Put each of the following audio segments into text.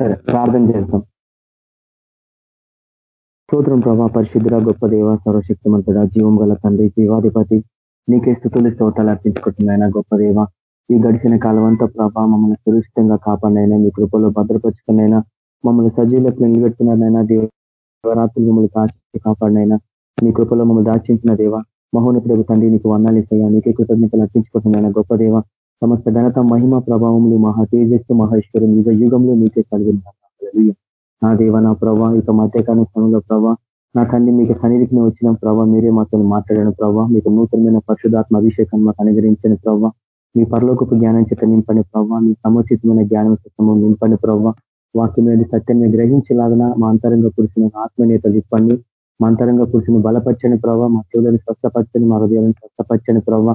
సరే ప్రార్థన చేస్తాం స్తోత్రం ప్రభా పరిశుద్ధుర గొప్ప దేవ సర్వశక్తిమంతుడ జీవం గల తండ్రి జీవాధిపతి నీకే స్థుతులు స్తోతాలు అర్పించుకుంటున్నాయన గొప్ప దేవ. ఈ గడిచిన కాలమంతా ప్రభా మమ్మల్ని సురక్షితంగా కాపాడినైనా మీ కృపలో భద్రపరుచుకున్నైనా మమ్మల్ని సజీవులకు నిలబెట్టుకున్నారైనా దేవరాత్రులు మమ్మల్ని కాచి కాపాడినైనా మీ కృపలో మమ్మల్ని దాచించిన దేవ మహోన్నతుడు తండ్రి నీకు వర్ణాలు ఇస్తాయా నీకే కృతజ్ఞతలు అర్పించుకుంటున్నాయన గొప్ప దేవ. సమస్త ఘనత మహిమ ప్రభావములు మహా తేజస్సు మహేశ్వరం యుగ యుగంలో మీకే కలిగిన నా దేవ నా ప్రభా ఇక మధ్యకాల సమయంలో ప్రభా నా తండ్రి మీకు సన్నిధికి వచ్చిన ప్రభా మీరే మాతో మాట్లాడిన ప్రభావ మీకు నూతనమైన పరిశుధాత్మ అభిషేకం మాకు అనుగ్రహించిన ప్రభావ మీ పరలోకపు జ్ఞానం చేత నింపని ప్రభావ మీ సముచితమైన జ్ఞానం చిత్తము నింపని ప్రభావ వాక్యమైన సత్యాన్ని గ్రహించలాగిన మా అంతరంగ పురుషుని ఆత్మనేత విప్పండి. మా అంతరంగ పురుషుని బలపరచని ప్రభావ మా చెవులను స్వస్థపచ్చని మా హృదయాలను స్వస్థపచ్చని ప్రభావ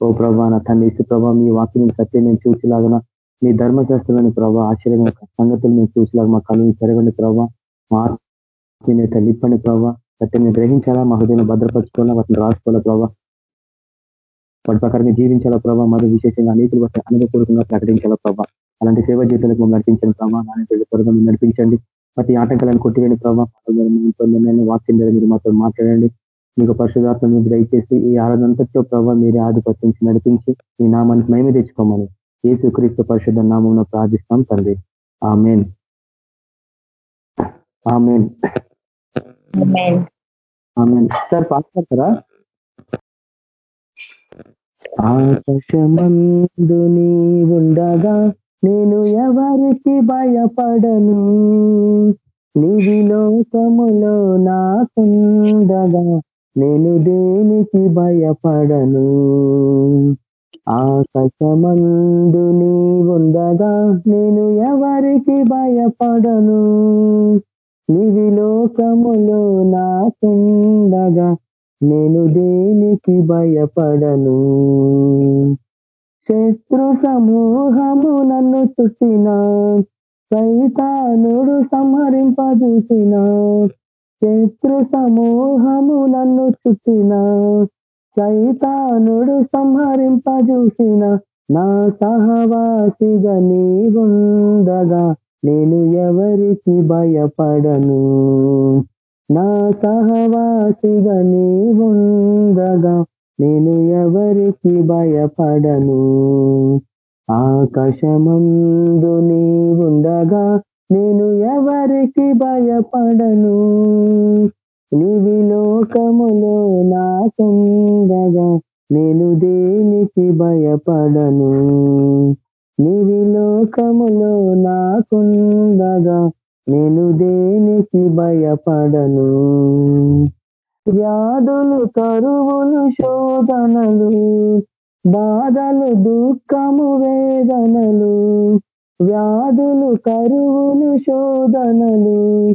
ఓ ప్రభా నా తండ్రి ఇసు ప్రభావ మీ వాక్యం సత్యం నేను చూసిలాగిన మీ ధర్మశాస్త్రాన్ని ప్రభావ ఆశ్చర్యమైన సంగతులు మేము చూసిలాగా మా కళ్ళు పెరగని ప్రభావ మా ఆత్మీయత ప్రభావ సత్యం గ్రహించాలా? మా హృదయం భద్రపరచుకోవాలా? వాటిని రాసుకోవాలా ప్రభావ వాటి ప్రకారంగా జీవించాలా ప్రభావ మరి విశేషంగా అనేకులు వాటి అనుభవపూర్వకంగా ప్రకటించాలా ప్రభావ అలాంటి సేవా జీవితాలకు మమ్మల్ని నడిపించండి ప్రభావ నాన్న త్వరగా నడిపించండి. ప్రతి ఆటంకాలను కొట్టివేయండి ప్రభావ వాక్యం ద్వారా మీరు మాతో మాట్లాడండి. మీకు పరిశుధాత్మ మీద దయచేసి ఈ ఆరాధనంతట్లో ప్రభావ మీరే ఆధిపత్యం నడిపించి ఈ నామానికి మేమే తెచ్చుకోమని ఏసు క్రీస్తు పరిశుద్ధ నామం ప్రార్థిస్తాం తండ్రి. Amen. Amen. Amen. Sir pass చేస్తారా ఆకాశమందు ఉండగా నేను ఎవరికి భయపడను? నిధి లోకములో నాకుండగా నేను దేనికి భయపడను? ఆకాశమందు ఉండగా నేను ఎవరికి భయపడను? నిధి లోకములో నాకుండగా నేను దేనికి భయపడను? శత్రు సమూహము నన్ను చుట్టిన సైతానుడు సంహరింపజూసిన శత్రు సమూహము నన్ను చుట్టిన సైతానుడు సంహరింపజూసిన నా సహవాసిగా నీవుండగా నేను ఎవరికి భయపడను? నా సహవాసిగా నీవుండగా నేను ఎవరికి భయపడను? ఆకాశమందు నీవుండగా నేను ఎవరికి భయపడను? నీవి లోకములో నాకుండగా నేను దేనికి భయపడను? నీవి లోకములో నాకుండగా నేను దేనికి భయపడను? వ్యాధులు కరువులు శోధనలు బాధలు దుఃఖము వేదనలు వ్యాధులు కరువులు శోధనలు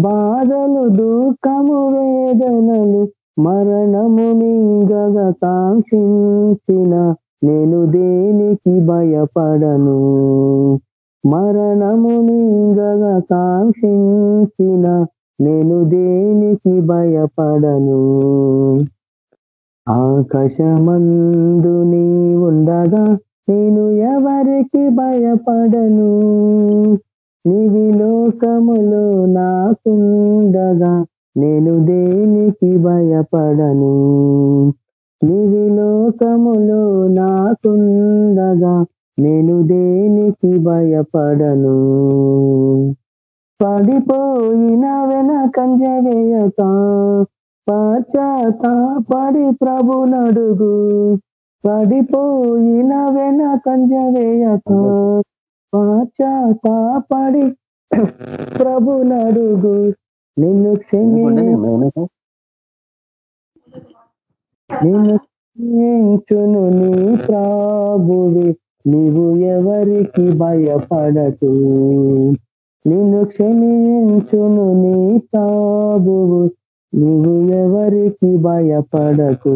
బాధలు దుఃఖము వేదనలు మరణము మింగగ కాంక్షించిన నేను దేనికి భయపడను? మరణము మింగగ కాంక్షించిన నేను దేనికి భయపడను? ఆకాశమందు నీ ఉండగా నేను ఎవరికి భయపడను? నీవి లోకములో నాకుండగా నేను దేనికి భయపడను? నీవి లోకములో నాకుండగా నేను దేనికి భయపడను? పడిపోయిన వెనకంజ వేయక పశ్చాత్తాపడి ప్రభు నడుగు పడిపోయిన వెనకంజ వేయక పశ్చాత్తాపడి ప్రభు నడుగు. నిన్ను క్షమి నిన్ను క్షమించును నీ ప్రాభువి. నీవు ఎవరికి భయపడకు. నిన్ను క్షమించును నీ ప్రాభువు. నువ్వు ఎవరికి భయపడకు.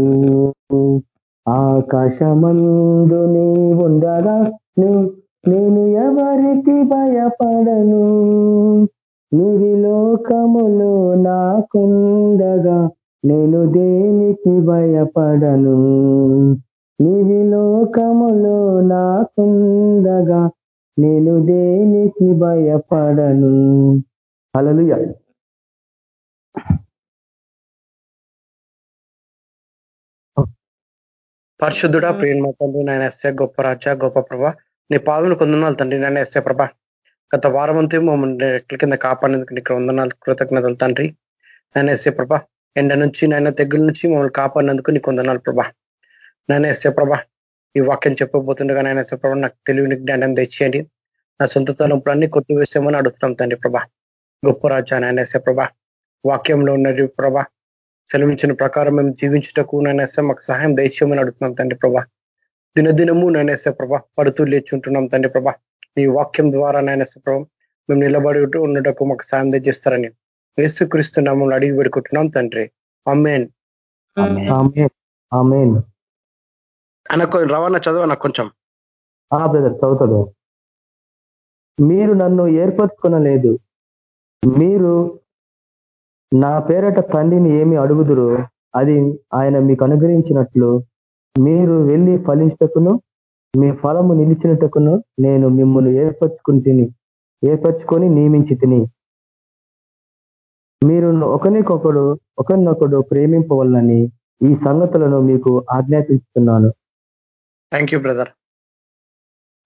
ఆకాశమందు నీవుండగా నేను ఎవరికి భయపడను? నిధి లోకములో నాకుండగా నేను దేనికి భయపడను? నిధి లోకములో నాకుండగా నేను దేనికి భయపడను? అలలుయ పరిశుద్ధుడా ప్రేమ తండ్రి నాయన ఎస్ఏ గొప్ప రాజా గొప్ప ప్రభ. నీ పాదములు కొందనాలు తండ్రి నాయన ఎస్ఏ ప్రభ. గత వారం అంతా మమ్మల్ని రెట్ల కింద కాపాడేందుకు నీకు వందనాలు కృతజ్ఞతలు తండ్రి నాయన ఎస్ఏ ప్రభ. ఎండ నుంచి నాయన తెగుల నుంచి మమ్మల్ని కాపాడినందుకు నీకు వందనాలు ప్రభ. నాయన ఎస్ఏ ప్రభ ఈ వాక్యం చెప్పబోతుండగా నాయన ఎస్ఏ ప్రభ నాకు తెలివిని జ్ఞానం తెచ్చేయండి నా సొంత తలంపులన్నీ కొట్టు వేసామని అడుగుతున్నాం తండ్రి ప్రభ. గొప్ప రాజా నాయన ఎస్ఏ ప్రభ. వాక్యంలో ఉన్నది ప్రభ సెలవించిన ప్రకారం మేము జీవించుటకు నేనేస్తే మాకు సహాయం దయచేయమని అడుగుతున్నాం తండ్రి ప్రభా. దినదినము నేనేస్తే ప్రభా పడుతూ లేచుంటున్నాం తండ్రి ప్రభా. నీ వాక్యం ద్వారా నేనేస్తే ప్రభా మేము నిలబడి ఉండటకు మాకు సాయం దయచేస్తారని వేసుక్రీస్తు నామం అడిగి పెడుకుంటున్నాం తండ్రి. అమ్మేన్ అనకు రవాణా చదువు నాకు కొంచెం. బ్రదర్ చదువుతాడు మీరు నన్ను ఏర్పరచుకునలేదు. మీరు నా పేరట తండ్రిని ఏమి అడుగుదురు? అది ఆయన మీకు అనుగ్రహించినట్లు మీరు వెళ్ళి ఫలించటకును మీ ఫలము నిలిచినటకును నేను మిమ్మల్ని ఏర్పరచుకుని ఏర్పరచుకొని నియమించి తిని మీరు ఒకరికొకడు ఒకరినొకడు ప్రేమింపవలనని ఈ సంగతులను మీకు ఆజ్ఞాపిస్తున్నాను థ్యాంక్ యూ బ్రదర్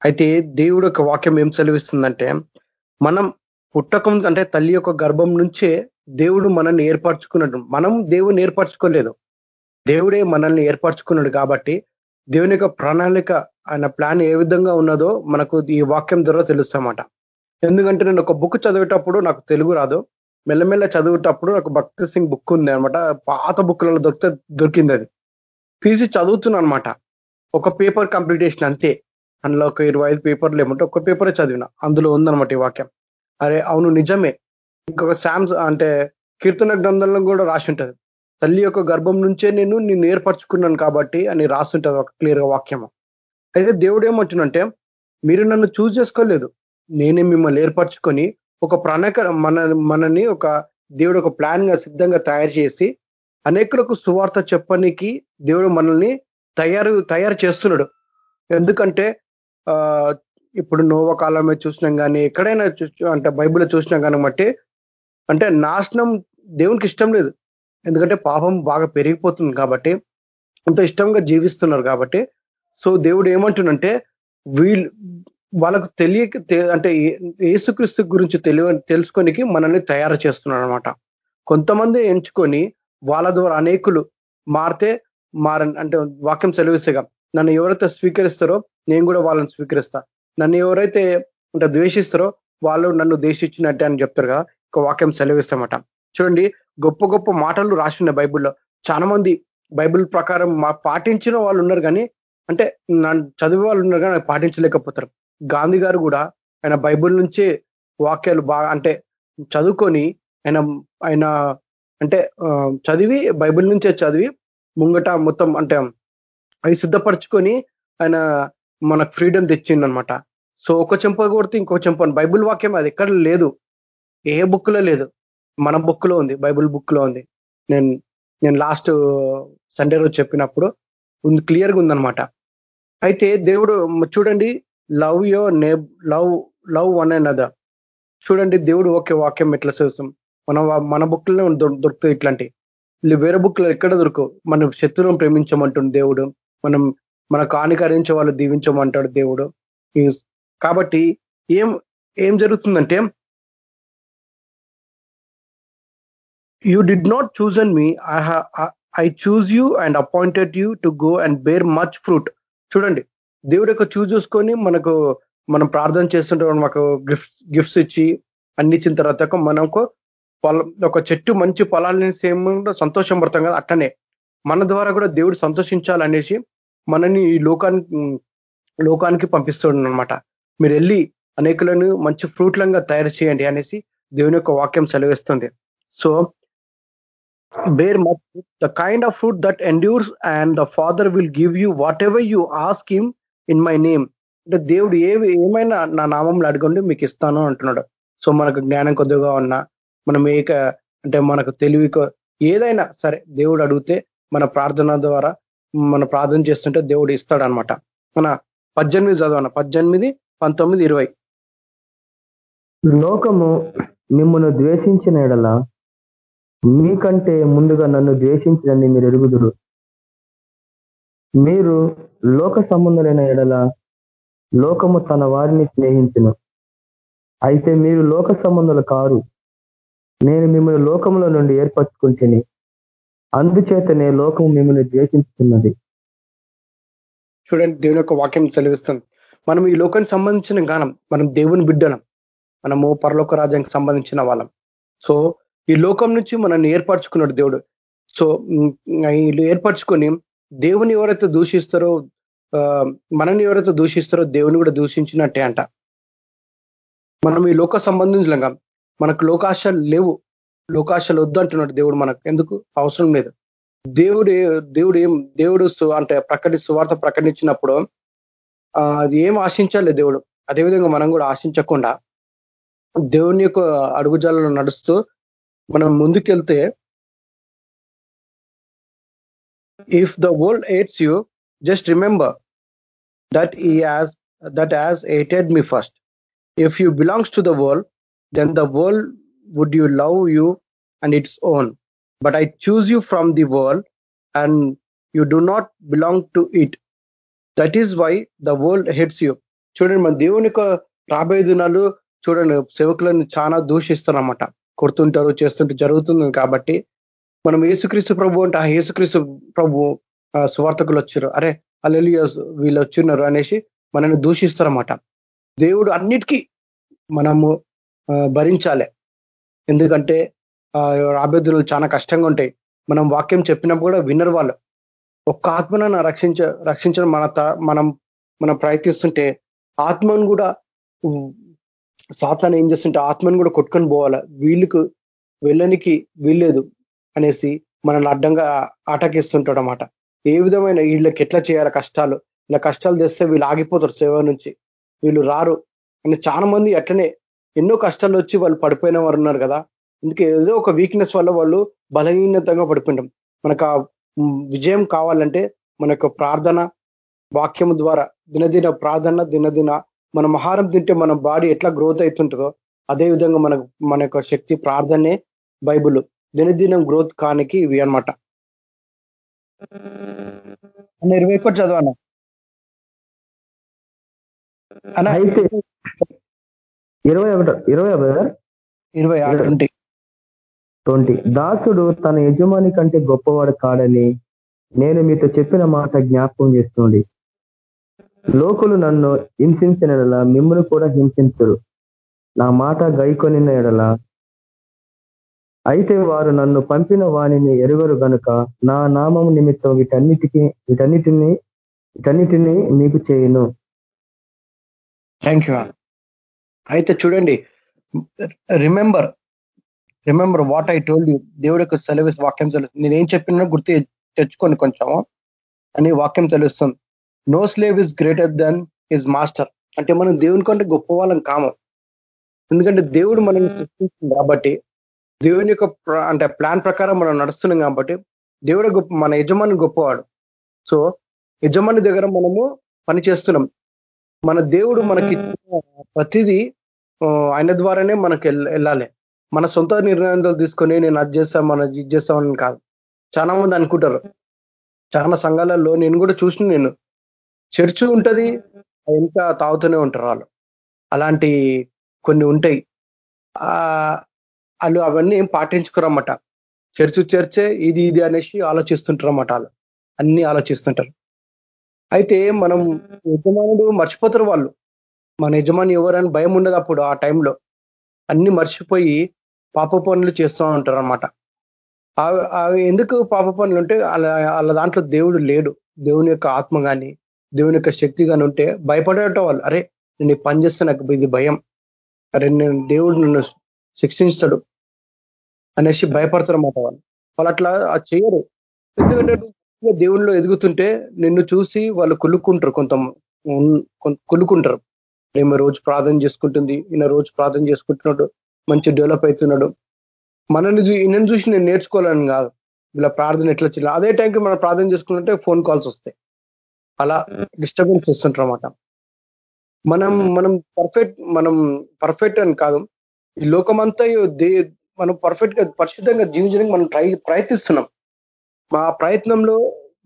అయితే దేవుడు ఒక వాక్యం ఏం సెలవిస్తుందంటే మనం పుట్టకం అంటే తల్లి యొక్క గర్భం నుంచే దేవుడు మనల్ని ఏర్పరచుకున్నాడు. మనం దేవుని ఏర్పరచుకోలేదు. దేవుడే మనల్ని ఏర్పరచుకున్నాడు కాబట్టి దేవుని యొక్క ప్రణాళిక ఆయన ప్లాన్ ఏ విధంగా ఉన్నదో మనకు ఈ వాక్యం ద్వారా తెలుస్తామాట ఎందుకంటే నేను ఒక బుక్ చదివేటప్పుడు నాకు తెలుగు రాదు. మెల్లమెల్ల చదివేటప్పుడు నాకు భక్తి సింగ్ బుక్ ఉంది అనమాట పాత బుక్లలో దొరికితే దొరికింది అది. తీసి చదువుతున్నా అనమాట ఒక పేపర్ కంప్లీటేషన్ అంతే. అందులో ఒక ఇరవై ఐదు పేపర్లు ఏమంటే ఒక పేపరే చదివిన. అందులో ఉందనమాట ఈ వాక్యం. అరే అవును నిజమే. ఇంకొక శామ్స్ అంటే కీర్తన గ్రంథంలో కూడా రాసి ఉంటుంది తల్లి యొక్క గర్భం నుంచే నేను నిన్ను ఏర్పరచుకున్నాను కాబట్టి అని రాస్తుంటది ఒక క్లియర్గా వాక్యము. అయితే దేవుడు ఏమంటున్నంటే మీరు నన్ను చూజ్ చేసుకోలేదు. నేనే మిమ్మల్ని ఏర్పరచుకొని ఒక ప్రణకర మన మనని ఒక దేవుడు ఒక ప్లాన్గా సిద్ధంగా తయారు చేసి అనేకులకు సువార్త చెప్పనికి దేవుడు మనల్ని తయారు తయారు చేస్తున్నాడు. ఎందుకంటే ఇప్పుడు నోవ కాలమే చూసినాం కానీ ఎక్కడైనా అంటే బైబిల్ చూసినాం కానీ బట్టి అంటే నాశనం దేవునికి ఇష్టం లేదు. ఎందుకంటే పాపం బాగా పెరిగిపోతుంది కాబట్టి అంత ఇష్టంగా జీవిస్తున్నారు కాబట్టి. సో దేవుడు ఏమంటుండంటే వీళ్ళు వాళ్ళకు తెలియక అంటే ఏసుక్రీస్తు గురించి తెలియ తెలుసుకొనికి మనల్ని తయారు చేస్తున్నాడు అనమాట కొంతమంది ఎంచుకొని వాళ్ళ ద్వారా అనేకులు మారితే మార అంటే వాక్యం సెలవిస్తేగా నన్ను ఎవరైతే స్వీకరిస్తారో నేను కూడా వాళ్ళని స్వీకరిస్తా. నన్ను ఎవరైతే అంటే ద్వేషిస్తారో వాళ్ళు నన్ను దేశించినట్టే అని చెప్తారు కదా ఒక వాక్యం సెలవిస్తామట. చూడండి గొప్ప గొప్ప మాటలు రాసిన్నాయి బైబుల్లో. చాలా మంది బైబిల్ ప్రకారం మా పాటించిన వాళ్ళు ఉన్నారు కానీ అంటే చదివే వాళ్ళు ఉన్నారు కానీ పాటించలేకపోతారు. గాంధీ గారు కూడా ఆయన బైబుల్ నుంచే వాక్యాలు బాగా అంటే చదువుకొని ఆయన ఆయన అంటే చదివి బైబిల్ నుంచే చదివి ముంగట మొత్తం అంటే అవి సిద్ధపరచుకొని ఆయన మనకు ఫ్రీడమ్ తెచ్చిండనమాట. సో ఒక చెంప కొడితే ఇంకో చెంప బైబుల్ వాక్యం అది ఎక్కడ లేదు. ఏ బుక్లో లేదు. మన బుక్లో ఉంది. బైబుల్ బుక్లో ఉంది. నేను నేను లాస్ట్ సండే రోజు చెప్పినప్పుడు ఉంది క్లియర్గా ఉందనమాట అయితే దేవుడు చూడండి లవ్ యో నే love love one and other చూడండి దేవుడు ఓకే వాక్యం ఎట్లా చూస్తాం? మన మన బుక్లోనే దొరుకుతుంది ఇట్లాంటి. వేరే బుక్లో ఎక్కడ దొరకవు. మనం శత్రువులను ప్రేమించమంటుంది దేవుడు. మనం మనకు హానికరించే వాళ్ళు దీవించమంటాడు దేవుడు. కాబట్టి ఏం ఏం జరుగుతుందంటే you did not chosen me I I choose you and appointed you to go and bear much fruit చూడండి దేవుడు యొక్క చూజ్ చూసుకొని మనకు మనం ప్రార్థన చేస్తుంటాం మాకు గిఫ్ట్ గిఫ్ట్స్ ఇచ్చి అన్ని ఇచ్చిన తర్వాత మనకు పొలం ఒక చెట్టు మంచి పొలాలని సేమ్ సంతోషం పడతాం కదా అట్టనే మన ద్వారా కూడా దేవుడు సంతోషించాలనేసి మనని ఈ లోకానికి లోకానికి పంపిస్తాడు అనమాట మీరు వెళ్ళి అనేకులను మంచి ఫ్రూట్లంగా తయారు చేయండి అనేసి దేవుని యొక్క వాక్యం సెలవిస్తుంది. So bear much the kind of fruit that endures and the father will give you whatever you ask him in my name అంటే దేవుడు ఏవి ఏమైనా నా నామంలో అడగండి మీకు ఇస్తాను అంటున్నాడు. సో మనకు జ్ఞానం కొద్దిగా ఉన్నా మనం ఏక అంటే మనకు తెలివి ఏదైనా సరే దేవుడు అడిగితే మన ప్రార్థన ద్వారా మన ప్రార్థన చేస్తుంటే దేవుడు ఇస్తాడు అనమాట మన పద్దెనిమిది చదవన పద్దెనిమిది పంతొమ్మిది ఇరవై. లోకము మిమ్మల్ని ద్వేషించిన ఎడల మీకంటే ముందుగా నన్ను ద్వేషించదని మీరు ఎరుగుదురు. మీరు లోక సంబంధులైన ఎడల లోకము తన వారిని స్నేహించును. అయితే మీరు లోక సంబంధులు కారు. నేను మిమ్మల్ని లోకముల నుండి ఏర్పరచుకుంటుని అందుచేతనే లోకము మిమ్మల్ని ద్వేషించుతున్నది చూడండి దేవుని యొక్క వాక్యం సెలవిస్తుంది. మనం ఈ లోకానికి సంబంధించిన గానం మనం దేవుని బిడ్డలం మనము పరలోక రాజ్యానికి సంబంధించిన వాళ్ళం. సో ఈ లోకం నుంచి మనల్ని ఏర్పరచుకున్నాడు దేవుడు. సో ఏర్పరచుకొని దేవుని ఎవరైతే దూషిస్తారో మనల్ని ఎవరైతే దూషిస్తారో దేవుని కూడా దూషించినట్టే అంట. మనం ఈ లోక సంబంధించలేగా మనకు లోకాశాలు లేవు. లోకాశాలు వద్దు అంటున్నాడు దేవుడు మనకు. ఎందుకు? అవసరం లేదు. దేవుడు దేవుడు ఏం దేవుడు అంటే ప్రకటి సువార్త ప్రకటించినప్పుడు అది ఏం ఆశించాలి దేవుడు. అదేవిధంగా మనం కూడా ఆశించకుండా దేవుని యొక్క అడుగుజాలలో నడుస్తూ మనం ముందుకెళ్తే if the world hates you just remember that ఈ as that as hated me first if you belongs to the world then the world would you love you and its own but I choose you from the world and you do not belong to it that is why the world hates you చూడండి మన దేవుని యొక్క రాబోయే దినాలు చూడండి సేవకులను చాలా దూషిస్తారనమాట కొడుతుంటారు చేస్తుంటే జరుగుతుంది కాబట్టి మనం ఏసుక్రీస్తు ప్రభు అంటే ఆ ఏసుక్రీస్తు ప్రభు స్వార్థకులు వచ్చారు అరే అల్లెలు వీళ్ళు వచ్చిన్నారు అనేసి మనల్ని దూషిస్తారన్నమాట. దేవుడు అన్నిటికీ మనము భరించాలి. ఎందుకంటే రాబోద్దులు చాలా కష్టంగా ఉంటాయి. మనం వాక్యం చెప్పినప్పుడు కూడా వినరు వాళ్ళు. ఒక్క ఆత్మను రక్షించ రక్షించడం మన మనం మనం ప్రయత్నిస్తుంటే ఆత్మను కూడా సాతాన్ని ఏం చేస్తుంటే ఆత్మను కూడా కొట్టుకొని పోవాలా? వీళ్ళకు వెళ్ళనికి వీల్లేదు అనేసి మనల్ని అడ్డంగా ఆటకిస్తుంటాడు అనమాట ఏ విధమైన వీళ్ళకి ఎట్లా చేయాలి కష్టాలు? ఇలా కష్టాలు తెస్తే వీళ్ళు ఆగిపోతారు సేవ నుంచి. వీళ్ళు రారు. అని చాలా మంది అట్లనే ఎన్నో కష్టాలు వచ్చి వాళ్ళు పడిపోయిన వారు ఉన్నారు కదా. అందుకే ఏదో ఒక వీక్నెస్ వల్ల వాళ్ళు బలహీనతంగా పడిపోయింటాం మనకు విజయం కావాలంటే మన ప్రార్థన వాక్యం ద్వారా దినదిన ప్రార్థన దినదిన మనం ఆహారం తింటే మన బాడీ ఎట్లా గ్రోత్ అవుతుంటుందో అదే విధంగా మన మన యొక్క శక్తి ప్రార్థనే బైబుల్. దినదినం గ్రోత్ కానికి ఇవి అనమాట ఇరవై ఒకటి చదవనా ఇరవై ఒకటి ఇరవై ఇరవై ట్వంటీ దాసుడు తన యజమాని కంటే గొప్పవాడు కాడని నేను మీతో చెప్పిన మాట జ్ఞాపకం చేస్తుంది. లోకులు నన్ను హింసించిన ఎడల మిమ్మల్ని కూడా హింసించరు. నా మాట గైకొనిన ఎడల. అయితే వారు నన్ను పంపిన వాణిని ఎరుగరు గనుక నా నామం నిమిత్తం వీటన్నిటికి వీటన్నిటిని వీటన్నిటిని మీకు చేయను. థ్యాంక్ యూ అయితే చూడండి remember remember what I told you దేవుడి యొక్క సెలవిస్ వాక్యం సెలవు. నేనేం చెప్పినా గుర్తు తెచ్చుకొని కొంచెం అని వాక్యం తెలుస్తుంది no slave is greater than his master అంటే మనం దేవుని కంటే గొప్ప వాళ్ళం కాము. ఎందుకంటే దేవుడు మనల్ని సృష్టించింది కాబట్టి దేవుని యొక్క అంటే ప్లాన్ ప్రకారం మనం నడుస్తున్నాం కాబట్టి దేవుడు గొప్ప మన యజమాని గొప్పవాడు. సో యజమాని దగ్గర మనము పని చేస్తున్నాం. మన దేవుడు మనకి ప్రతిదీ ఆయన ద్వారానే మనకి వెళ్ళాలి. మన సొంత నిర్ణయాలు తీసుకొని నేను అది చేస్తాను మన ఇది చేస్తామని కాదు. చాలా మంది అనుకుంటారు. చాలా సంఘాలలో నేను కూడా చూసిన నేను. చర్చ్ ఉంటది ఎంత తాగుతూనే ఉంటారు వాళ్ళు. అలాంటి కొన్ని ఉంటాయి. వాళ్ళు అవన్నీ ఏం పాటించుకోరన్నమాట. చర్చ్ చర్చే ఇది ఇది అనేసి ఆలోచిస్తుంటారు అన్నమాట వాళ్ళు. అన్ని ఆలోచిస్తుంటారు. అయితే మనం యజమానుడు మర్చిపోతారు వాళ్ళు. మన యజమాని ఎవరని భయం ఉండదు అప్పుడు ఆ టైంలో. అన్ని మర్చిపోయి పాప పనులు చేస్తూ ఉంటారు అనమాట అవి ఎందుకు పాప పనులు ఉంటే వాళ్ళ దాంట్లో దేవుడు లేడు. దేవుని యొక్క ఆత్మ కానీ దేవుని యొక్క శక్తి కానీ ఉంటే భయపడేట వాళ్ళు. అరే నేను పని చేస్తే నాకు ఇది భయం. అరే నేను దేవుడు నన్ను శిక్షిస్తాడు అనేసి భయపడతారు అన్నమాట వాళ్ళు. వాళ్ళు అట్లా చేయరు. ఎందుకంటే దేవుళ్ళు ఎదుగుతుంటే నిన్ను చూసి వాళ్ళు కులుక్కుంటారు కొంత కులుకుంటారు మేము రోజు ప్రార్థన చేసుకుంటుంది ఈయన రోజు ప్రార్థన చేసుకుంటున్నాడు. మంచి డెవలప్ అవుతున్నాడు. మనల్ని ఈయనను చూసి నేను నేర్చుకోవాలని కాదు. ఇలా ప్రార్థన ఎట్లా చేయాలి అదే టైంకి మనం ప్రార్థన చేసుకుంటుంటే ఫోన్ కాల్స్ వస్తాయి. అలా డిస్టర్బెన్స్ వస్తుంటారు అనమాట మనం మనం పర్ఫెక్ట్ మనం పర్ఫెక్ట్ అని కాదు. ఈ లోకమంతా మనం పర్ఫెక్ట్గా పరిశుద్ధంగా జీవించడానికి మనం ట్రై ప్రయత్నిస్తున్నాం. మా ప్రయత్నంలో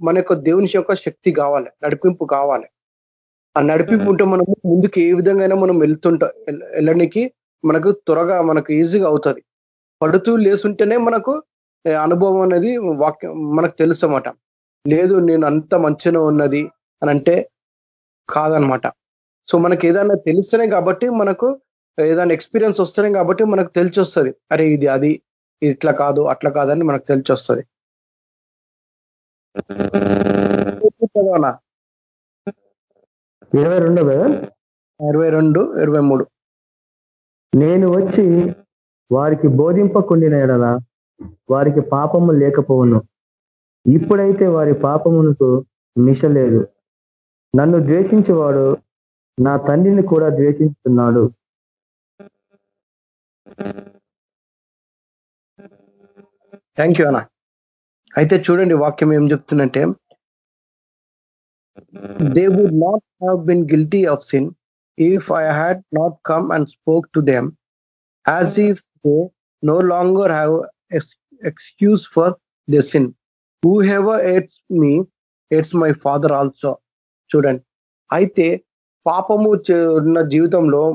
మన యొక్క దేవుని యొక్క శక్తి కావాలి నడిపింపు కావాలి. ఆ నడిపింపు ఉంటే మనము ముందుకు ఏ విధంగా మనం వెళ్తుంటా వెళ్ళడానికి మనకు త్వరగా మనకు ఈజీగా అవుతుంది. పడుతూ లేసుంటేనే మనకు అనుభవం అనేది వాక్యం మనకు తెలుసు అన్నమాట లేదు నేను అంత మంచిగా ఉన్నది అని అంటే కాదనమాట సో మనకి ఏదైనా తెలుస్తేనే కాబట్టి మనకు ఏదైనా ఎక్స్పీరియన్స్ వస్తేనే కాబట్టి మనకు తెలిసి వస్తుంది అరే ఇది అది ఇట్లా కాదు అట్లా కాదని మనకు తెలిసి వస్తుంది ఇరవై రెండో ఇరవై రెండు ఇరవై మూడు. నేను వచ్చి వారికి బోధింపకుండిన ఎడల వారికి పాపము లేకపోవును. ఇప్పుడైతే వారి పాపమునకు మిషలేదు నన్ను ద్వేషించేవాడు నా తండ్రిని కూడా ద్వేషిస్తున్నాడు థ్యాంక్ యూ అన్న అయితే చూడండి వాక్యం ఏం చెప్తుందంటే they would not have been guilty of sin if I had not come and spoke to them as if they no longer have excuse for the sin whoever hates me hates my father also చూడండి అయితే పాపము ఉన్న జీవితంలో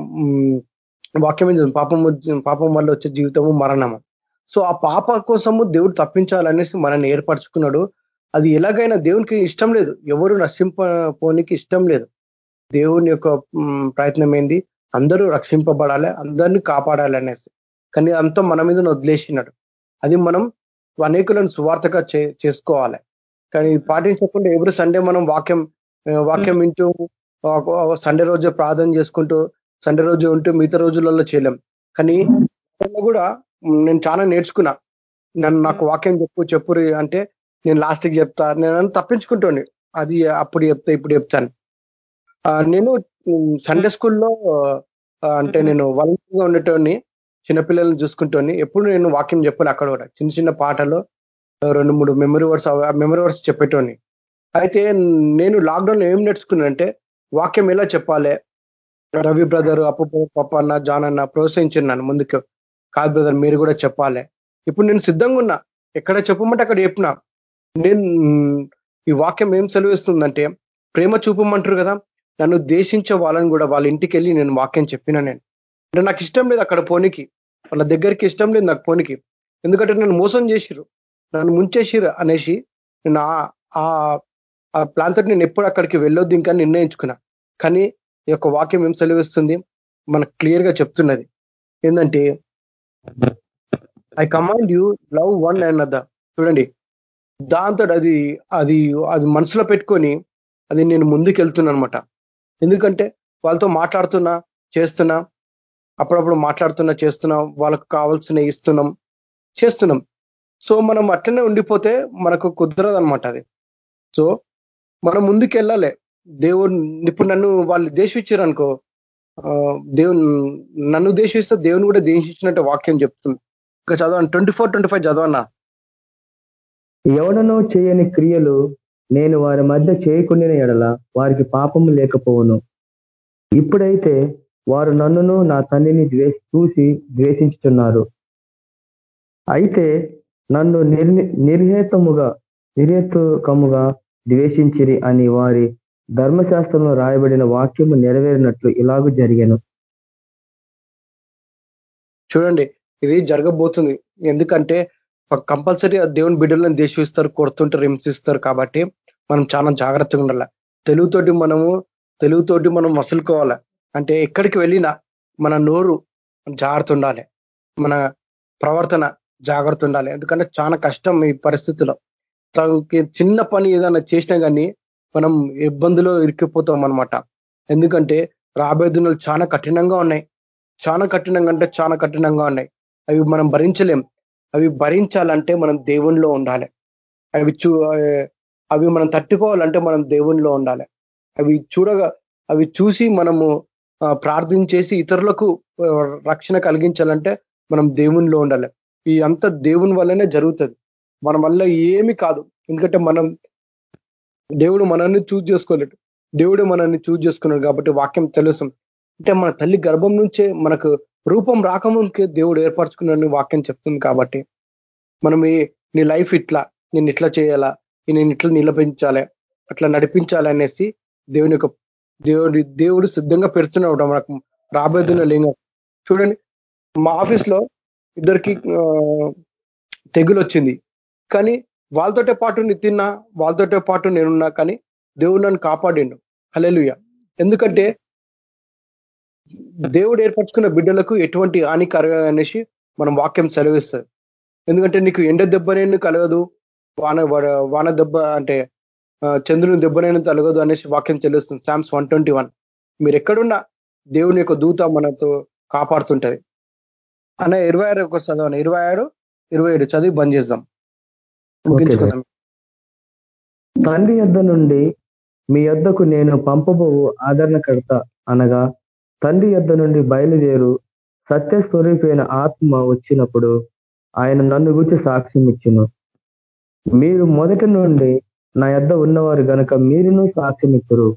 వాక్యం పాపము పాపం వల్ల వచ్చే జీవితము మరణము. సో ఆ పాప కోసము దేవుడు తప్పించాలనేసి మనల్ని ఏర్పరచుకున్నాడు. అది ఎలాగైనా దేవునికి ఇష్టం లేదు. ఎవరు నశింపపోనికి ఇష్టం లేదు. దేవుని యొక్క ప్రయత్నం ఏంది? అందరూ రక్షింపబడాలి అందరిని కాపాడాలి అనేసి. కానీ అంతా మన మీద వదిలేసినాడు. అది మనం అనేకులను సువార్తగా చేసుకోవాలి. కానీ పాటించకుండా ఎవరు సండే మనం వాక్యం వాక్యం వింటూ సండే రోజే ప్రార్థన చేసుకుంటూ సండే రోజు ఉంటూ మిగతా రోజులలో చేయలేం. కానీ కూడా నేను చాలా నేర్చుకున్నా. నన్ను నాకు వాక్యం చెప్పు చెప్పు అంటే నేను లాస్ట్కి చెప్తా నేను తప్పించుకుంటుండే. అది అప్పుడు చెప్తా ఇప్పుడు చెప్తాను. నేను సండే స్కూల్లో అంటే నేను వల్గా ఉండేటోని చిన్నపిల్లల్ని చూసుకుంటోని ఎప్పుడు నేను వాక్యం చెప్పాను అక్కడ కూడా. చిన్న చిన్న పాటలు రెండు మూడు మెమరీ వర్డ్స్ మెమరీ వర్డ్స్ చెప్పేటోని అయితే నేను లాక్డౌన్లో ఏం నేర్చుకున్నానంటే వాక్యం ఎలా చెప్పాలి? రవి బ్రదర్ అప్పు పప్ప అన్న జాన్ అన్న ప్రోత్సహించినాను ముందుకు. కాదు బ్రదర్ మీరు కూడా చెప్పాలి. ఇప్పుడు నేను సిద్ధంగా ఉన్నా. ఎక్కడ చెప్పమంటే అక్కడ చెప్పిన. నేను ఈ వాక్యం ఏం సెలవిస్తుందంటే ప్రేమ చూపమంటారు కదా? నన్ను దేశించే వాళ్ళని కూడా వాళ్ళ ఇంటికి వెళ్ళి నేను వాక్యం చెప్పిన నేను. అంటే నాకు ఇష్టం లేదు అక్కడ పోనికి. వాళ్ళ దగ్గరికి ఇష్టం లేదు నాకు పోనికి. ఎందుకంటే నన్ను మోసం చేసిరు నన్ను ముంచేసిరు అనేసి నేను ఆ ప్లాన్ తోటి నేను ఎప్పుడు అక్కడికి వెళ్ళొద్దు ఇంకా నిర్ణయించుకున్నా. కానీ ఈ యొక్క వాక్యం ఏం సెలవిస్తుంది? మనకు క్లియర్గా చెప్తున్నది. ఏంటంటే I command you love one and other చూడండి. దాంతో అది అది అది మనసులో పెట్టుకొని అది నేను ముందుకు వెళ్తున్నా అనమాట ఎందుకంటే వాళ్ళతో మాట్లాడుతున్నా చేస్తున్నా అప్పుడప్పుడు మాట్లాడుతున్నా చేస్తున్నాం వాళ్ళకు కావాల్సిన ఇస్తున్నాం చేస్తున్నాం. సో మనం అట్లనే ఉండిపోతే మనకు కుదరదు అనమాట అది. సో మనం ముందుకెళ్ళాలి. దేవుడు ఇప్పుడు నన్ను వాళ్ళు దేశించారు అనుకో దేవుని నన్ను దేశిస్తే దేవుని కూడా దేశించినట్టు వాక్యం చెప్తుంది. ఇంకా చదవండి. ట్వంటీ ఫోర్ ట్వంటీ ఫైవ్ చదవన్నా. ఎవడనో చేయని క్రియలు నేను వారి మధ్య చేయకుండిన ఎడల వారికి పాపము లేకపోవును. ఇప్పుడైతే వారు నన్నును నా తండ్రిని ద్వే చూసి ద్వేషించుతున్నారు అయితే నన్ను నిర్హేతముగా నిర్హేతుకముగా ద్వేషించిరి అని వారి ధర్మశాస్త్రంలో రాయబడిన వాక్యము నెరవేరినట్లు ఇలాగూ జరిగాను. చూడండి ఇది జరగబోతుంది. ఎందుకంటే కంపల్సరీ దేవుని బిడ్డలను దేశిస్తారు కొడుతుంటారు హింసిస్తారు కాబట్టి మనం చాలా జాగ్రత్తగా ఉండాలి. తెలుగుతోటి మనము తెలుగుతోటి మనం మసులుకోవాలి. అంటే ఎక్కడికి వెళ్ళినా మన నోరు జాగ్రత్త ఉండాలి. మన ప్రవర్తన జాగ్రత్త ఉండాలి. ఎందుకంటే చాలా కష్టం ఈ పరిస్థితిలో. తనకి చిన్న పని ఏదైనా చేసినా కానీ మనం ఇబ్బందిలో ఇరికిపోతాం అనమాట ఎందుకంటే రాబోయే దినాలు చాలా కఠినంగా ఉన్నాయి. చాలా కఠినంగా అంటే చాలా కఠినంగా ఉన్నాయి. అవి మనం భరించలేం. అవి భరించాలంటే మనం దేవుణ్ణిలో ఉండాలి. అవి చూ అవి మనం తట్టుకోవాలంటే మనం దేవుణ్ణిలో ఉండాలి. అవి చూడగా అవి చూసి మనము ప్రార్థించేసి ఇతరులకు రక్షణ కలిగించాలంటే మనం దేవునిలో ఉండాలి. ఈ అంత దేవుని వల్లనే జరుగుతుంది. మన వల్ల ఏమి కాదు. ఎందుకంటే మనం దేవుడు మనల్ని చూజ్ చేసుకోలేడు. దేవుడు మనల్ని చూజ్ చేసుకున్నాడు కాబట్టి వాక్యం తెలుసు అంటే మన తల్లి గర్భం నుంచే మనకు రూపం రాకముందుకే దేవుడు ఏర్పరచుకున్నాడని వాక్యం చెప్తుంది కాబట్టి మనం నీ లైఫ్ ఇట్లా నేను ఇట్లా చేయాలా నేను ఇట్లా నిలబించాలి అట్లా నడిపించాలి అనేసి దేవుని యొక్క దేవుడి దేవుడు సిద్ధంగా పెడుతున్నాడు మనకు. రాబోయే లింగం. చూడండి మా ఆఫీస్లో ఇద్దరికి తెగులు వచ్చింది కానీ వాళ్ళతోటే పాటు నేను తిన్నా వాళ్ళతోటే పాటు నేనున్నా కానీ దేవుడు నన్ను కాపాడిండు. హలెలుయ ఎందుకంటే దేవుడు ఏర్పరచుకున్న బిడ్డలకు ఎటువంటి హాని కలగదు అనేసి మనం వాక్యం సెలవిస్తుంది. ఎందుకంటే నీకు ఎండ దెబ్బనేను కలగదు వాన వాన దెబ్బ అంటే చంద్రుని దెబ్బనైనా తలగదు అనేసి వాక్యం చెల్లిస్తుంది. Psalms one twenty one. మీరు ఎక్కడున్నా దేవుని యొక్క దూత మనతో కాపాడుతుంటది. అన్న ఇరవై ఆరు ఒక చదవను ఇరవై ఆరు ఇరవై ఏడు. చదివి బంద్ చేద్దాం. ముగించుకుందాం. తండ్రి యొద్ నుండి మీ యొద్దకు నేను పంపబోవు ఆదరణకర్త అనగా తండ్రి యొద్ నుండి బయలుదేరు సత్యస్వరూపైన ఆత్మ వచ్చినప్పుడు ఆయన నన్ను గురించి సాక్ష్యం ఇచ్చును. మీరు మొదటి నుండి నా యొద్ ఉన్నవారు గనక మీరును సాక్ష్యం ఇచ్చరు.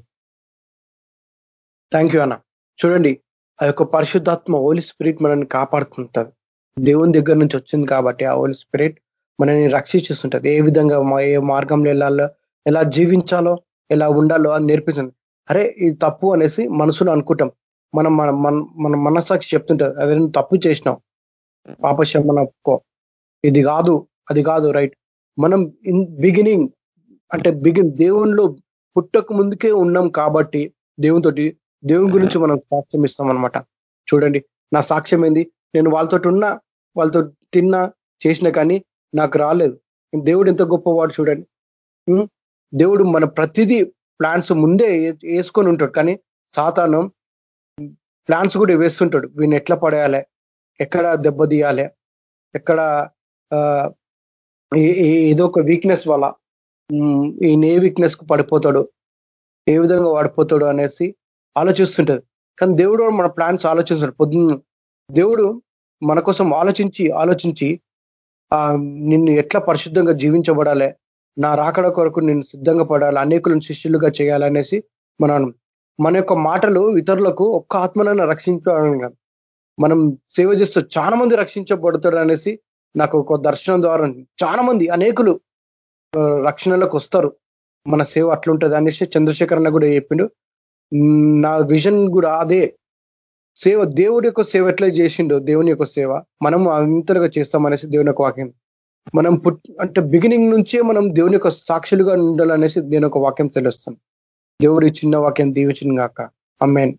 థ్యాంక్ యూ అన్న. చూడండి ఆ యొక్క పరిశుద్ధాత్మ హోలీ స్పిరిట్ మనల్ని కాపాడుతుంటది. దేవుని దగ్గర నుంచి వచ్చింది కాబట్టి ఆ హోలీ స్పిరిట్ మనల్ని రక్షిస్తుంటది ఏ విధంగా ఏ మార్గంలో వెళ్ళాలో ఎలా జీవించాలో ఎలా ఉండాలో అని నేర్పిస్తుంది. అరే ఇది తప్పు అనేసి మనసులో అనుకుంటాం. మనం మన మన మనస్సాక్షి చెప్తుంటారు అదే తప్పు చేసినాం పాపశమన ఇది కాదు అది కాదు రైట్. మనం ఇన్ బిగినింగ్ అంటే బిగిన్ దేవుణ్ణిలో పుట్టక ముందుకే ఉన్నాం కాబట్టి దేవునితోటి దేవుని గురించి మనం సాక్ష్యం ఇస్తాం అనమాట చూడండి నా సాక్ష్యం ఏంది? నేను వాళ్ళతో ఉన్నా వాళ్ళతో తిన్నా చేసిన కానీ నాకు రాలేదు. దేవుడు ఎంత గొప్పవాడు చూడండి. దేవుడు మన ప్రతిదీ ప్లాన్స్ ముందే వేసుకొని ఉంటాడు. కానీ సాతానం ప్లాన్స్ కూడా వేస్తుంటాడు. వీని ఎట్లా పడేయాలి? ఎక్కడ దెబ్బతీయాలి ఎక్కడ ఏదో ఒక వీక్నెస్ వల్ల ఈయన ఏ వీక్నెస్కు పడిపోతాడు. ఏ విధంగా వాడిపోతాడు అనేసి ఆలోచిస్తుంటది. కానీ దేవుడు మన ప్లాన్స్ ఆలోచిస్తాడు పొద్దున్న దేవుడు మన కోసం ఆలోచించి ఆలోచించి నిన్ను ఎట్లా పరిశుద్ధంగా జీవించబడాలి? నా రాకడ కొరకు నేను సిద్ధంగా పడాలి. అనేకులను శిష్యులుగా చేయాలనేసి మనం మన యొక్క మాటలు ఇతరులకు ఒక్క ఆత్మనైనా రక్షించాలని మనం సేవ చేస్తూ చాలా మంది రక్షించబడతాడు అనేసి నాకు ఒక దర్శనం ద్వారా చాలా మంది అనేకులు రక్షణలోకి వస్తారు. మన సేవ అట్లుంటుంది అనేసి చంద్రశేఖర్ అన్న కూడా చెప్పిండు. నా విజన్ కూడా అదే. సేవ దేవుడి యొక్క సేవ ఎట్లా చేసిండో దేవుని యొక్క సేవ మనం అంతలుగా చేస్తామనేసి దేవుని యొక్క వాక్యం. మనం పుట్ అంటే బిగినింగ్ నుంచే మనం దేవుని యొక్క సాక్షులుగా ఉండాలనేసి దేవుని యొక్క వాక్యం తెలుస్తాను దేవుడి చిన్న వాక్యం దీవించిన గాక. అమ్మేన్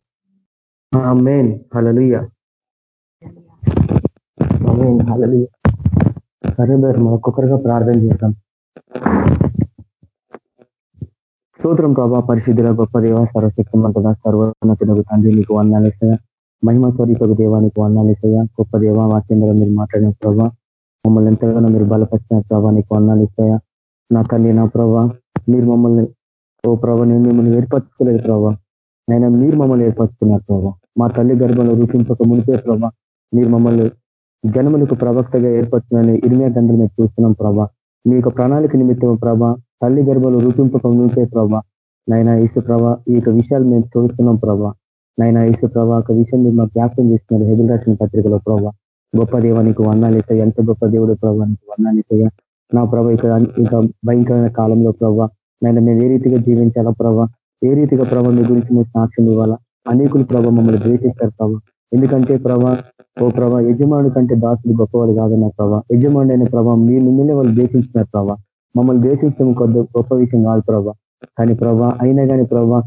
సరే బ్రదర్ మనం ఒక్కొక్కరుగా ప్రార్థన చేస్తాం స్తోత్రం ప్రభా పరిశుద్ధుల గొప్ప దేవ సర్వశక్తిమంతగా సర్వోన్నతులకు తండ్రి నీకు వందాలేసయ మహిమ స్వరూపకు దేవానికి వందాలేసయ గొప్ప దేవ వాక్యంలో మీరు మాట్లాడిన ప్రభా మమ్మల్ని ఎంతగానో మీరు బలపరిచిన ప్రభా నీకు వందాలేసయ నా తల్లి నా ప్రభా మీరు మమ్మల్ని ఓ ప్రభా నేను మిమ్మల్ని ఏర్పరచుకోలేదు ప్రభా. నైనా మీరు మమ్మల్ని ఏర్పరచుకున్నారు ప్రభా. మా తల్లి గర్భంలో రూపింపక మునిపే ప్రభా మీరు మమ్మల్ని జనములకు ప్రవక్తగా ఏర్పరచునని ఇరిమే గంటలు మేము చూస్తున్నాం ప్రభా. మీ యొక్క ప్రణాళిక నిమిత్తం ప్రభా తల్లి గర్భంలో రూపింపక మునిపే ప్రభా. నైనా ఈసు ప్రభా ఈ యొక్క విషయాలు మేము చూస్తున్నాం ప్రభా. నైనా ఈసు ప్రభా ఒక విషయం మీరు మాకు వ్యాప్తం చేస్తున్నారు. హెదురు రాసిన పత్రికలో ప్రభా. గొప్ప దేవానికి వర్ణాలిసయ్య ఎంత గొప్ప దేవుడు ప్రభానికి నీకు వర్ణాలిసయ్య నా ప్రభా ఇక్కడ ఇంకా భయంకరమైన కాలంలో ప్రభా నైనా మేము ఏ రీతిగా జీవించాలా ప్రభా? ఏ రీతిగా ప్రభావ మీ గురించి మీరు సాక్ష్యం ఇవ్వాలా? అనేకులు ప్రభావ మమ్మల్ని ద్వేషిస్తారు ప్రభా. ఎందుకంటే ప్రభా ఓ ప్రభా యజమాని కంటే దాసులు గొప్పవాడు కాదన్న ప్రభా. యజమాని అయిన ప్రభా మీ మిమ్మల్ని వాళ్ళు ద్వేషించినారు ప్రభా. మమ్మల్ని ద్వేషించడం కొద్ది గొప్ప విషయం కాదు ప్రభా. కానీ ప్రభా అయినా కానీ ప్రభా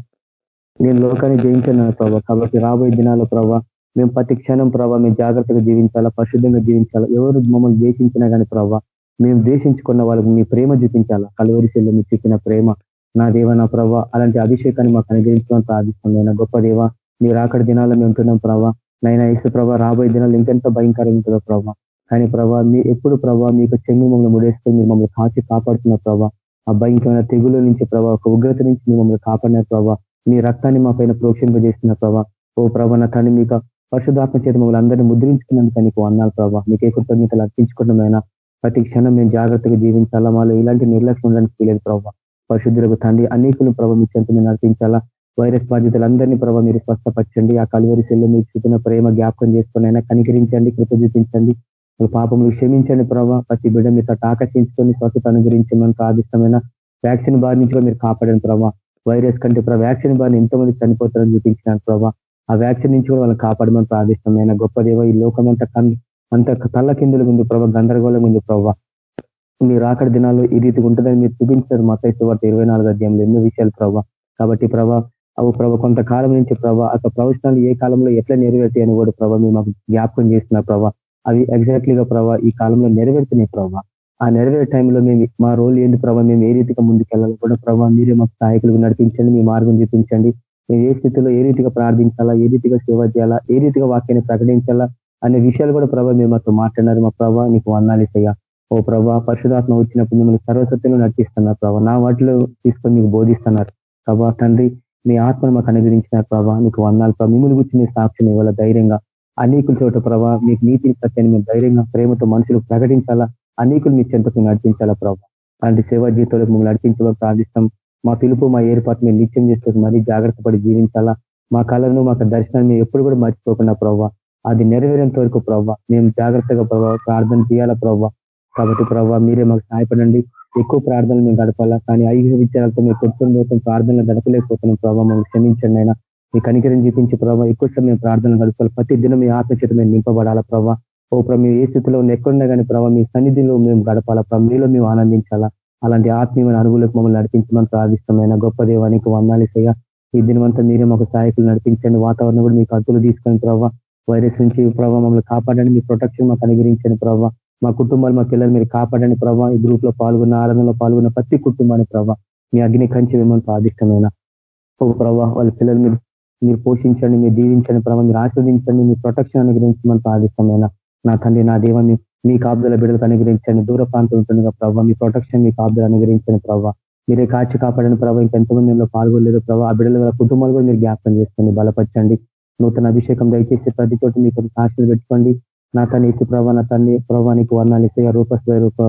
నేను లోకాన్ని జయించాను ప్రభా. కాబట్టి రాబోయే దినాల్లో ప్రభా మేము ప్రతి క్షణం ప్రభావ మేము జాగ్రత్తగా జీవించాలా పరిశుద్ధంగా జీవించాలా? ఎవరు మమ్మల్ని ద్వేషించినా కానీ ప్రభావ మేము ద్వేషించుకున్న వాళ్ళకి మీ ప్రేమ చూపించాలా? కలువరిశీల్లో మీరు చూపిన ప్రేమ నా దేవ నా ప్రభావ అలాంటి అభిషేకాన్ని మాకు అనుగ్రహించడం ప్రార్థిస్తుంది గొప్ప దేవ మీరు అక్కడ దినాల్లో మేము ఉంటున్నాం ప్రభావ నైనా ఇసు ప్రభా రాబోయే దినాలు ఇంకెంత భయంకరంగా ఉంటుందో ప్రభావ కానీ ప్రభా మీ ఎప్పుడు ప్రభా మీకు చెంగు మమ్మల్ని ముడేస్తే మీరు మమ్మల్ని కాచి కాపాడుతున్న ప్రభా ఆ భయంకరమైన తెగుల నుంచి ప్రభా ఒక ఉగ్రత నుంచి మీరు మమ్మల్ని కాపాడిన ప్రభా మీ రక్తాన్ని మా పైన ప్రోక్షింపజేస్తున్న ప్రభా ఓ ప్రభా నా కానీ మీకు పరిశుధాత్మ చేత మమ్మల్ని అందరినీ ముద్రించుకున్నందుకు నీకు అన్నాను మీకు మీకే కృతజ్ఞతలు అర్పించుకుంటున్నామైనా ప్రతి క్షణం మేము జాగ్రత్తగా జీవించాలా? మాలో ఇలాంటి నిర్లక్ష్యం ఉండడానికి తెలియదు ప్రభావ పరిశుద్ధులకు తండ్రి అనేకులు ప్రభావ మీ చెంత నడిపించాలా? వైరస్ బాధితులందరినీ ప్రభావ మీరు స్వస్థపరచండి. ఆ కలువరి సెల్లు మీరు చూపిన ప్రేమ జ్ఞాపకం చేసుకుని అయినా కనికరించండి కృత చూపించండి పాపములు క్షమించండి ప్రభావ ప్రతి బిడ్డ మీతో ఆకర్షించుకొని స్వస్థత అనుగ్రహించమని ప్రాదిష్టమైన వ్యాక్సిన్ బారి నుంచి మీరు కాపాడండి ప్రభావ వైరస్ కంటే వ్యాక్సిన్ బారిని ఎంతమంది చనిపోతారని చూపించినాను ప్రభావ ఆ వ్యాక్సిన్ నుంచి కూడా వాళ్ళని కాపాడమని ప్రార్థిష్టమైన గొప్ప దేవ ఈ లోకమంతా కన్ను అంత తల్ల కిందులు ఉంది ప్రభావ గందరగోళం ఉంది ప్రభావ మీరు ఆఖరి దినాల్లో ఈ రీతిగా ఉంటుందని మీరు చూపించారు మతైతే వాటి ఇరవై నాలుగు అధ్యాయంలో ఎన్నో విషయాలు ప్రభావ కాబట్టి ప్రభా అవు ప్రభావ కొంతకాలం నుంచి ప్రభా ఆ ప్రవచనాలు ఏ కాలంలో ఎట్లా నెరవేర్తాయి అని కూడా ప్రభా మేము మాకు జ్ఞాపకం చేసిన ప్రభా. అవి ఎగ్జాక్ట్లీగా ప్రభా ఈ కాలంలో నెరవేర్తున్నాయి ప్రభావ ఆ నెరవేరే టైంలో మేము మా రోల్ ఏంటి ప్రభావ మేము ఏ రీతిగా ముందుకెళ్ళాలి కూడా ప్రభావ మీరే మాకు సహాయకులు నడిపించండి మీ మార్గం చూపించండి. మేము ఏ స్థితిలో ఏ రీతిగా ప్రార్థించాలా ఏ రీతిగా సేవ చేయాలా ఏ రీతిగా వాక్యాన్ని ప్రకటించాలా అనే విషయాలు కూడా ప్రభావ మేము మాతో మాట్లాడినారు. మా ప్రభావ నీకు వందాలిసయ్యా ఓ ప్రభా పరిశుధాత్మ వచ్చినప్పుడు మిమ్మల్ని సర్వసత్యంలో నడిపిస్తున్నారు ప్రభావ నా వాటిలో తీసుకొని మీకు బోధిస్తున్నారు. ప్రభా తండ్రి మీ ఆత్మను మాకు అనుగ్రహించినారు ప్రభావ నీకు వందాలు ప్రభావ మిమ్మల్ని గురించి మీ సాక్ష్యం ఇవ్వాల ధైర్యంగా? అనేకుల చోట ప్రభావ మీకు నీతిని సత్యాన్ని మేము ధైర్యంగా ప్రేమతో మనుషులు ప్రకటించాలా? అనేకులు మీ చెంతకు నడిపించాలా ప్రభావ అలాంటి సేవా జీవితంలో మిమ్మల్ని నడిపించడం ప్రార్థిస్తాం. మా పిలుపు మా ఏర్పాటు మేము నిత్యం చేసుకొని మరీ జాగ్రత్త పడి జీవించాలా? మా కళను మాకు దర్శనాన్ని ఎప్పుడు కూడా మర్చిపోకుండా ప్రభావ అది నెరవేరేంత వరకు ప్రభావ మేము జాగ్రత్తగా ప్రభావ ప్రార్థన చేయాలా ప్రభావ కాబట్టి ప్రభావ మీరే మాకు సహాయపడండి. ఎక్కువ ప్రార్థనలు మేము గడపాలా? కానీ ఐదు విచారాలతో మేము కొట్టుకుని పోతాం ప్రార్థనలు గడపలేకపోతున్నాం ప్రభావ మేము క్షమించండి అయినా మీ కనికరం చూపించి ప్రభావ ఎక్కువ మేము ప్రార్థనలు గడపాలి? ప్రతి దినం మీ ఆత్మచేత మేము నింపబడాలా ప్రభావ ఓ ప్రభు మేము ఏ స్థితిలో ఎక్కడున్నా కానీ ప్రభావ మీ సన్నిధిలో మేము గడపాలా? ప్రభావ మీలో మేము ఆనందించాలా? అలాంటి ఆత్మీయమైన అనుభూలకు మమ్మల్ని నడిపించమని ప్రార్థిష్టమైన గొప్ప దేవానికి వందాలిసయ్య ఈ దినమంతా మీరే మాకు సహాయకులు నడిపించండి. వాతావరణం కూడా మీకు అద్దులు తీసుకొని ప్రభావ వైరస్ నుంచి ప్రభావ మమ్మల్ని కాపాడండి. మీ ప్రొటెక్షన్ మాకు అనుగ్రహించండి ప్రభావ. మా కుటుంబాలు మా పిల్లలు మీరు కాపాడండి ప్రభావ. ఈ గ్రూప్లో పాల్గొన్న ఆనందంలో పాల్గొన్న ప్రతి కుటుంబాన్ని ప్రభావ మీ అగ్ని కంచి మిమ్మల్ని ప్రాదిష్టమైన. ఓ ప్రభావ వాళ్ళ పిల్లలు మీరు మీరు పోషించండి మీరు దీవించండి ప్రభావ. మీరు ఆస్వాదించండి మీ ప్రొటెక్షన్ అనుగ్రహించమని ప్రాదిష్టమైన. నా తండ్రి నా దేవ మీ కాపుదల బిడ్డలకు అనుగ్రహించండి. దూర ప్రాంతం ఉంటుందిగా ప్రభావ. మీ ప్రొటెక్షన్ మీ కాపుదల అనుగ్రహించండి ప్రభావ. మీరే కాచి కాపాడని ప్రభావ. ఇంకెంతమంది మేము పాల్గొలేదు ప్రభావ. ఆ బిడ్డల కుటుంబాలు కూడా మీరు జ్ఞాపకం చేసుకోండి బలపరచండి. నూతన అభిషేకం దయచేసి ప్రతి చోట మీకు సాక్షులు పెట్టుకోండి. నా తన ఇసు ప్రభా నా తన్ని ప్రభావానికి వర్ణాలు ఇస్తే రూప రూప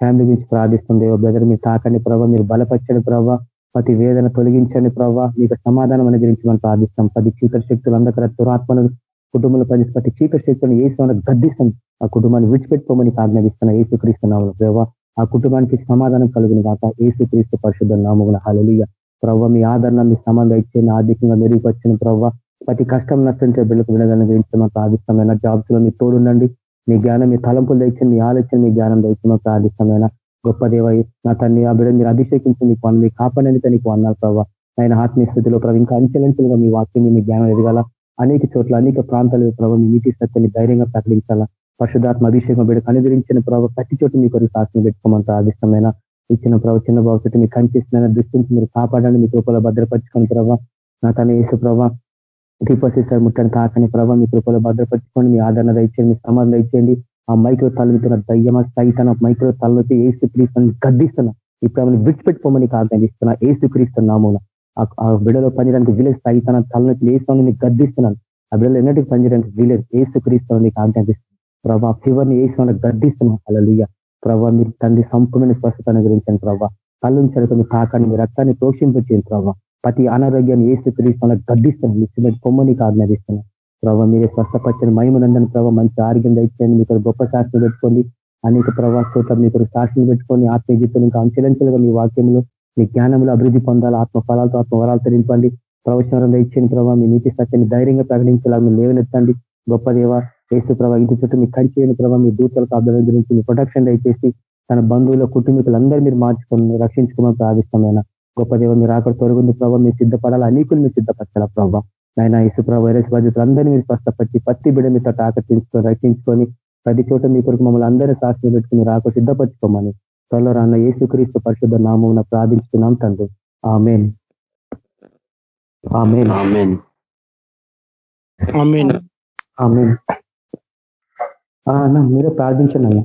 ఫ్యామిలీ గురించి ప్రార్థిస్తుంది బ్రదర్ మీరు తాకండి ప్రభావ మీరు బలపరచండి ప్రభావ ప్రతి వేదన తొలగించండి ప్రభావ మీకు సమాధానం అనుగ్రహించమని ప్రార్థిస్తాం పది చీకటి శక్తులు అందకర దురాత్మలను కుటుంబంలో ప్రతి ప్రతి చీకటి శక్తులను ఏసుమని గద్దిస్తాం ఆ కుటుంబాన్ని విడిచిపెట్టుకోమని ఆజ్ఞాపిస్తున్న ఏసుక్రీస్తున్నాము ప్రభావ ఆ కుటుంబానికి సమాధానం కలుగును కాక ఏసుక్రీస్తు పరిశుద్ధ నామమున. హలలియ ప్రభావ మీ ఆదరణ మీ సంబంధం ఇచ్చే ఆర్థికంగా మెరుగుపరిచిన ప్రభావ ప్రతి కష్టం నష్టంతో బిడ్డకు విడగలను మాకు ప్రార్థిష్టమైన జాబ్స్లో మీ తోడుండండి. మీ జ్ఞానం మీ తలంపులు తెచ్చి మీ ఆలోచన మీ జ్ఞానం దయచి మాకు ఆదిష్టమైన గొప్ప దేవ నా తన్ని ఆ బిడ్డ మీరు అభిషేకించి మీకు అన్న మీకు కాపాడేందుకు నీకు అన్నారు ప్రభావ ఆయన ఆత్మీయ స్థితిలో ప్రభావ ఇంకా అంచెలంచెలుగా మీ వాక్యం మీ జ్ఞానం ఎదగాల. అనేక చోట్ల అనేక ప్రాంతాలు ప్రభావ మీ నీతి సత్యాన్ని ధైర్యంగా ప్రకటించాలా. పరిశుధాత్మ అభిషేకం బిడ్డకు అనుగ్రహించిన ప్రభావ ప్రతి చోట మీ కొరకు సాక్షిని పెట్టుకోమని ఆదిష్టమైన ఇచ్చిన ప్రభావ చిన్న భవిష్యత్తు మీకు కనిపిస్తున్న దృష్టి మీరు కాపాడండి మీ రూపంలో భద్రపరచుకొని ప్రభావ నా తన యేసు ప్రభావ దీపశిస్తారు ముట్టని తాకని ప్రభావ మీ కృపలో భద్రపరచుకోండి మీ ఆదరణ దయచేయండి మీ సమాధానం దయచేయండి. ఆ మైక్రో తలెత్తున్న దయ్యమ సైతన మైక్రో తలనొచ్చి ఏసు క్రీస్తుని గద్దిస్తున్నా. ఇప్పుడు ప్రభుని విడిచిపెట్టుకోమని ఆజ్ఞాపిస్తున్నా ఏసు క్రీస్తున్నాము ఆ బిడలో పనిచేయడానికి వీలేదు సైతన తలనొచ్చి ఏ స్వామిని గద్దిస్తున్నాను. ఆ బిడలో ఎన్నటికి పనిచేయడానికి వీలేదు ఏసు క్రీస్తు నీకు ఆజ్ఞాపిస్తున్నాను ప్రభా ఫీవర్ని ఏ స్వామి గద్దిస్తున్నాం అలలుయ్య ప్రభా మీరు తండ్రి సంపూర్ణ స్వస్థత అనుగ్రహించండి ప్రభావ కళ్ళు చెరకు మీ తాకాన్ని మీ రక్తాన్ని ప్రోక్షింపచేయండి ప్రభావ ప్రతి అనారోగ్యాన్ని ఏసు క్రీస్తున్న గడ్డిస్తున్నాను నిశ్చిత కొమ్మనికి ఆజ్ఞాపిస్తున్నాను ప్రభావ మీరే స్వస్థపచ్చని మహిమనందని ప్రభావ మంచి ఆరోగ్యం తెచ్చండి మీకు గొప్ప శాస్త్రం పెట్టుకోండి. అనేక ప్రభావ మీకు సాక్షులు పెట్టుకొని ఆత్మీయ జీవితం ఇంకా అంచెలంచెలుగా మీ వాక్యంలో మీ జ్ఞానంలో అభివృద్ధి పొందాలి. ఆత్మ ఫలాలతో ఆత్మ వరాలు నింపండి ప్రవచనం ఇచ్చిన ప్రభావ మీ నీతి సత్యాన్ని ధైర్యంగా ప్రకటించాలని మీరు లేవనెత్తండి. గొప్ప దేవ ఏసు ప్రభావ ఇంటి చుట్టూ మీ కంచి ప్రభావ మీ దూతలకు అభివృద్ధి నుంచి మీ ప్రొటెక్షన్ దయచేసి తన బంధువుల కుటుంబీకులందరూ మీరు మార్చుకొని రక్షించుకోమని ప్రార్థిస్తామైనా గొప్ప దేవ మీరు అక్కడ తొలగింది ప్రభావ మీరు సిద్ధపడాలి. అనేకులు మీరు సిద్ధపరచాల ప్రభావ ఆయన ఇసుప్రభ వైరస్ బాధ్యతలందరినీ మీరు స్పష్టపరిచి పత్తి బిడ్డ మీతో ఆకర్షించుకొని రక్షించుకొని ప్రతి చోట మీ కొరకు మమ్మల్ని అందరూ సాక్షి పెట్టుకుని రాక సిద్ధపరచుకోమని త్వరలో రాన్న ఏసుక్రీస్తు పరిశుద్ధ నామం ప్రార్థించుకున్నాం తండ్రి. ఆమెన్. మీరే ప్రార్థించండి అన్న.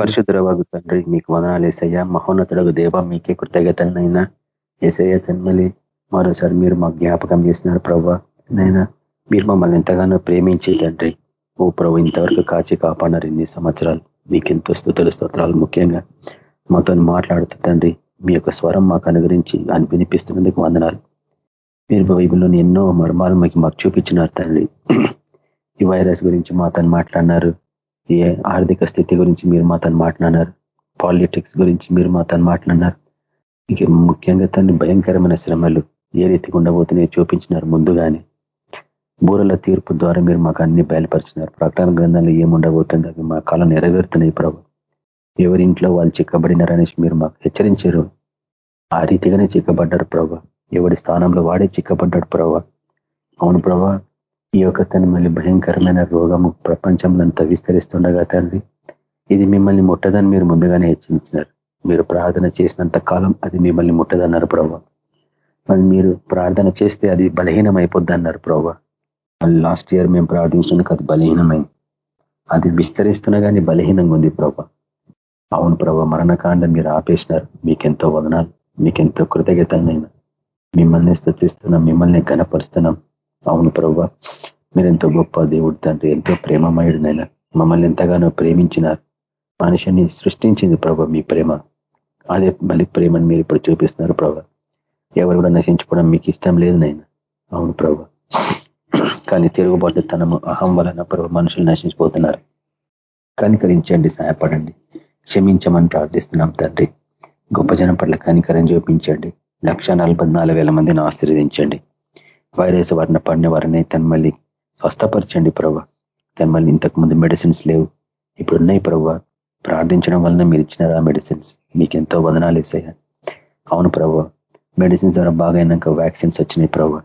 పరిశుద్ధరవాగు తండ్రి మీకు వదనాలు వేసయ్యా మహోన్నతుడు దేవ మీకే కృతజ్ఞతనైనా ఏసయ్య తన్మలి మరోసారి మీరు మా జ్ఞాపకం చేసినారు ప్రభా నైనా మీరు మమ్మల్ని ఎంతగానో ప్రేమించి తండ్రి. ఓ ప్రభు ఇంతవరకు కాచి కాపాడారు ఇన్ని సంవత్సరాలు. మీకు ఎంతో స్థుతులు స్తోత్రాలు ముఖ్యంగా మాతో మాట్లాడుతూ తండ్రి మీ యొక్క స్వరం మాకు అనుగురించి అని వినిపిస్తున్నందుకు వందనాలు. మీరు బైబిల్లోని ఎన్నో మర్మాలు మీకు మాకు చూపించినారు తండ్రి. ఈ వైరస్ గురించి మాతను మాట్లాడినారు. ఏ ఆర్థిక స్థితి గురించి మీరు మాతను మాట్లాడినారు? పాలిటిక్స్ గురించి మీరు మాతను మాట్లాడినారు? ఇక ముఖ్యంగా తండ్రి భయంకరమైన శ్రమలు ఏ రీతిగా ఉండబోతున్నాయో చూపించినారు ముందుగానే. బూరల తీర్పు ద్వారా మీరు మాకు అన్ని బయలుపరిచినారు. ప్రకటన గ్రంథాలు ఏముండబోతుంది అవి మా కాలం నెరవేరుతున్నాయి ప్రభు. ఎవరి ఇంట్లో వాళ్ళు చిక్కబడినారనేసి మీరు మాకు హెచ్చరించారు. ఆ రీతిగానే చిక్కబడ్డారు ప్రభు. ఎవడి స్థానంలో వాడే చిక్కబడ్డాడు ప్రభు. అవును ప్రభా. ఈ యొక్క తను మళ్ళీ భయంకరమైన రోగము ప్రపంచంలో విస్తరిస్తుండగా తండ్రి ఇది మిమ్మల్ని ముట్టదని మీరు ముందుగానే హెచ్చరించినారు. మీరు ప్రార్థన చేసినంత కాలం అది మిమ్మల్ని ముట్టదన్నారు ప్రభా మళ్ళీ మీరు ప్రార్థన చేస్తే అది బలహీనం అయిపోద్ది అన్నారు లాస్ట్ ఇయర్ మేము ప్రార్థించినందుకు అది బలహీనమైంది. అది విస్తరిస్తున్నా కానీ బలహీనంగా ఉంది ప్రభా అవును ప్రభా మరణకాండ మీరు ఆపేసినారు. మీకెంతో వదనాలు మీకెంతో కృతజ్ఞతనైనా మిమ్మల్ని స్థుతిస్తున్నాం మిమ్మల్ని గనపరుస్తున్నాం అవును ప్రభా. మీరెంతో గొప్ప దేవుడు తండ్రి ఎంతో ప్రేమమయుడినైనా మమ్మల్ని ఎంతగానో ప్రేమించినారు. మనిషిని సృష్టించింది ప్రభా మీ ప్రేమ. అదే మళ్ళీ ప్రేమను మీరు ఇప్పుడు చూపిస్తున్నారు ప్రభా. ఎవరు కూడా నశించుకోవడం మీకు ఇష్టం లేదు నైనా. అవును ప్రభా. కానీ తిరుగుబాటుతనము అహం వలన ప్రభు మనుషులు నశించిపోతున్నారు. కనికరించండి సహాయపడండి. క్షమించమని ప్రార్థిస్తున్నాం తండ్రి. గొప్ప జనం పట్ల కనికరం చూపించండి. లక్ష మందిని ఆశీర్వదించండి. వైరస్ వారిన పడిన వారిని మళ్ళీ స్వస్థపరచండి ప్రభా. మళ్ళీ ఇంతకుముందు మెడిసిన్స్ లేవు. ఇప్పుడు ఉన్నాయి ప్రభా. ప్రార్థించడం వలన మీరు ఇచ్చినారు ఆ మెడిసిన్స్ మీకు ఎంతో వదనాలు వేసాయా. అవును ప్రభా. మెడిసిన్స్ ద్వారా బాగా అయినాక వ్యాక్సిన్స్ వచ్చినాయి ప్రభా.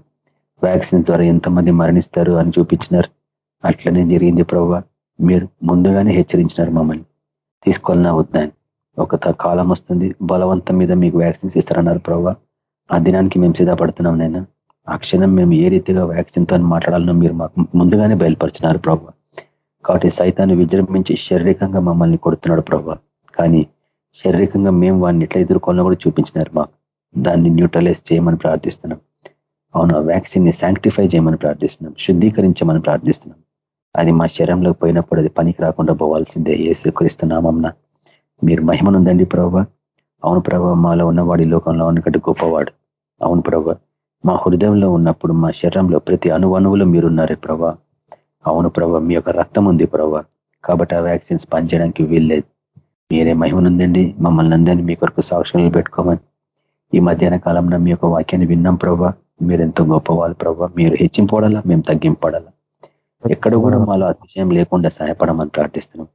వ్యాక్సిన్స్ ద్వారా ఎంతమంది మరణిస్తారు అని చూపించినారు. అట్లనే జరిగింది ప్రభా. మీరు ముందుగానే హెచ్చరించినారు మమ్మల్ని. తీసుకోవాలన్నా వద్దని ఒక కాలం వస్తుంది. బలవంతం మీద మీకు వ్యాక్సిన్స్ ఇస్తారన్నారు ప్రభా. ఆ దినానికి మేము సిద్ధపడుతున్నాం నైనా ఆ క్షణం మేము ఏ రీతిగా వ్యాక్సిన్తో మాట్లాడాలనో మీరు మాకు ముందుగానే బయలుపరిచినారు ప్రభావ కాబట్టి సైతాన్ని విజృంభించి శారీరకంగా మమ్మల్ని కొడుతున్నాడు ప్రభావ కానీ శారీరకంగా మేము వాడిని ఎట్లా ఎదుర్కోవాలని కూడా చూపించినారు మాకు. దాన్ని న్యూట్రలైజ్ చేయమని ప్రార్థిస్తున్నాం. అవును ఆ వ్యాక్సిన్ని శాంక్టిఫై చేయమని ప్రార్థిస్తున్నాం. శుద్ధీకరించమని ప్రార్థిస్తున్నాం. అది మా శరీరంలోకి పోయినప్పుడు అది పనికి రాకుండా పోవాల్సిందే. ఏ స్వీకరిస్తున్నామన్నా మీరు మహిమనుందండి ప్రభావ అవును ప్రభావ మాలో ఉన్నవాడి లోకంలో ఉన్నట్టు గొప్పవాడు. అవును ప్రభావ మా హృదయంలో ఉన్నప్పుడు మా శరీరంలో ప్రతి అణువణువులో మీరున్నారే ప్రభా. అవును ప్రభా మీ యొక్క రక్తం ఉంది ప్రభా. కాబట్టి ఆ వ్యాక్సిన్స్ పనిచేయడానికి వీల్లేదు. మీరే మహిమనుందండి మమ్మల్ని అందరినీ మీ కొరకు సాక్షులు పెట్టుకోమని. ఈ మధ్యాహ్న కాలంలో మీ యొక్క వాక్యాన్ని విన్నాం ప్రభా. మీరెంతో గొప్పవాళ్ళు ప్రభావ మీరు హెచ్చింపడాలా మేము తగ్గింపడాలా ఎక్కడ కూడా మాలో అతిశయం లేకుండా సహాయపడమని ప్రార్థిస్తున్నాం.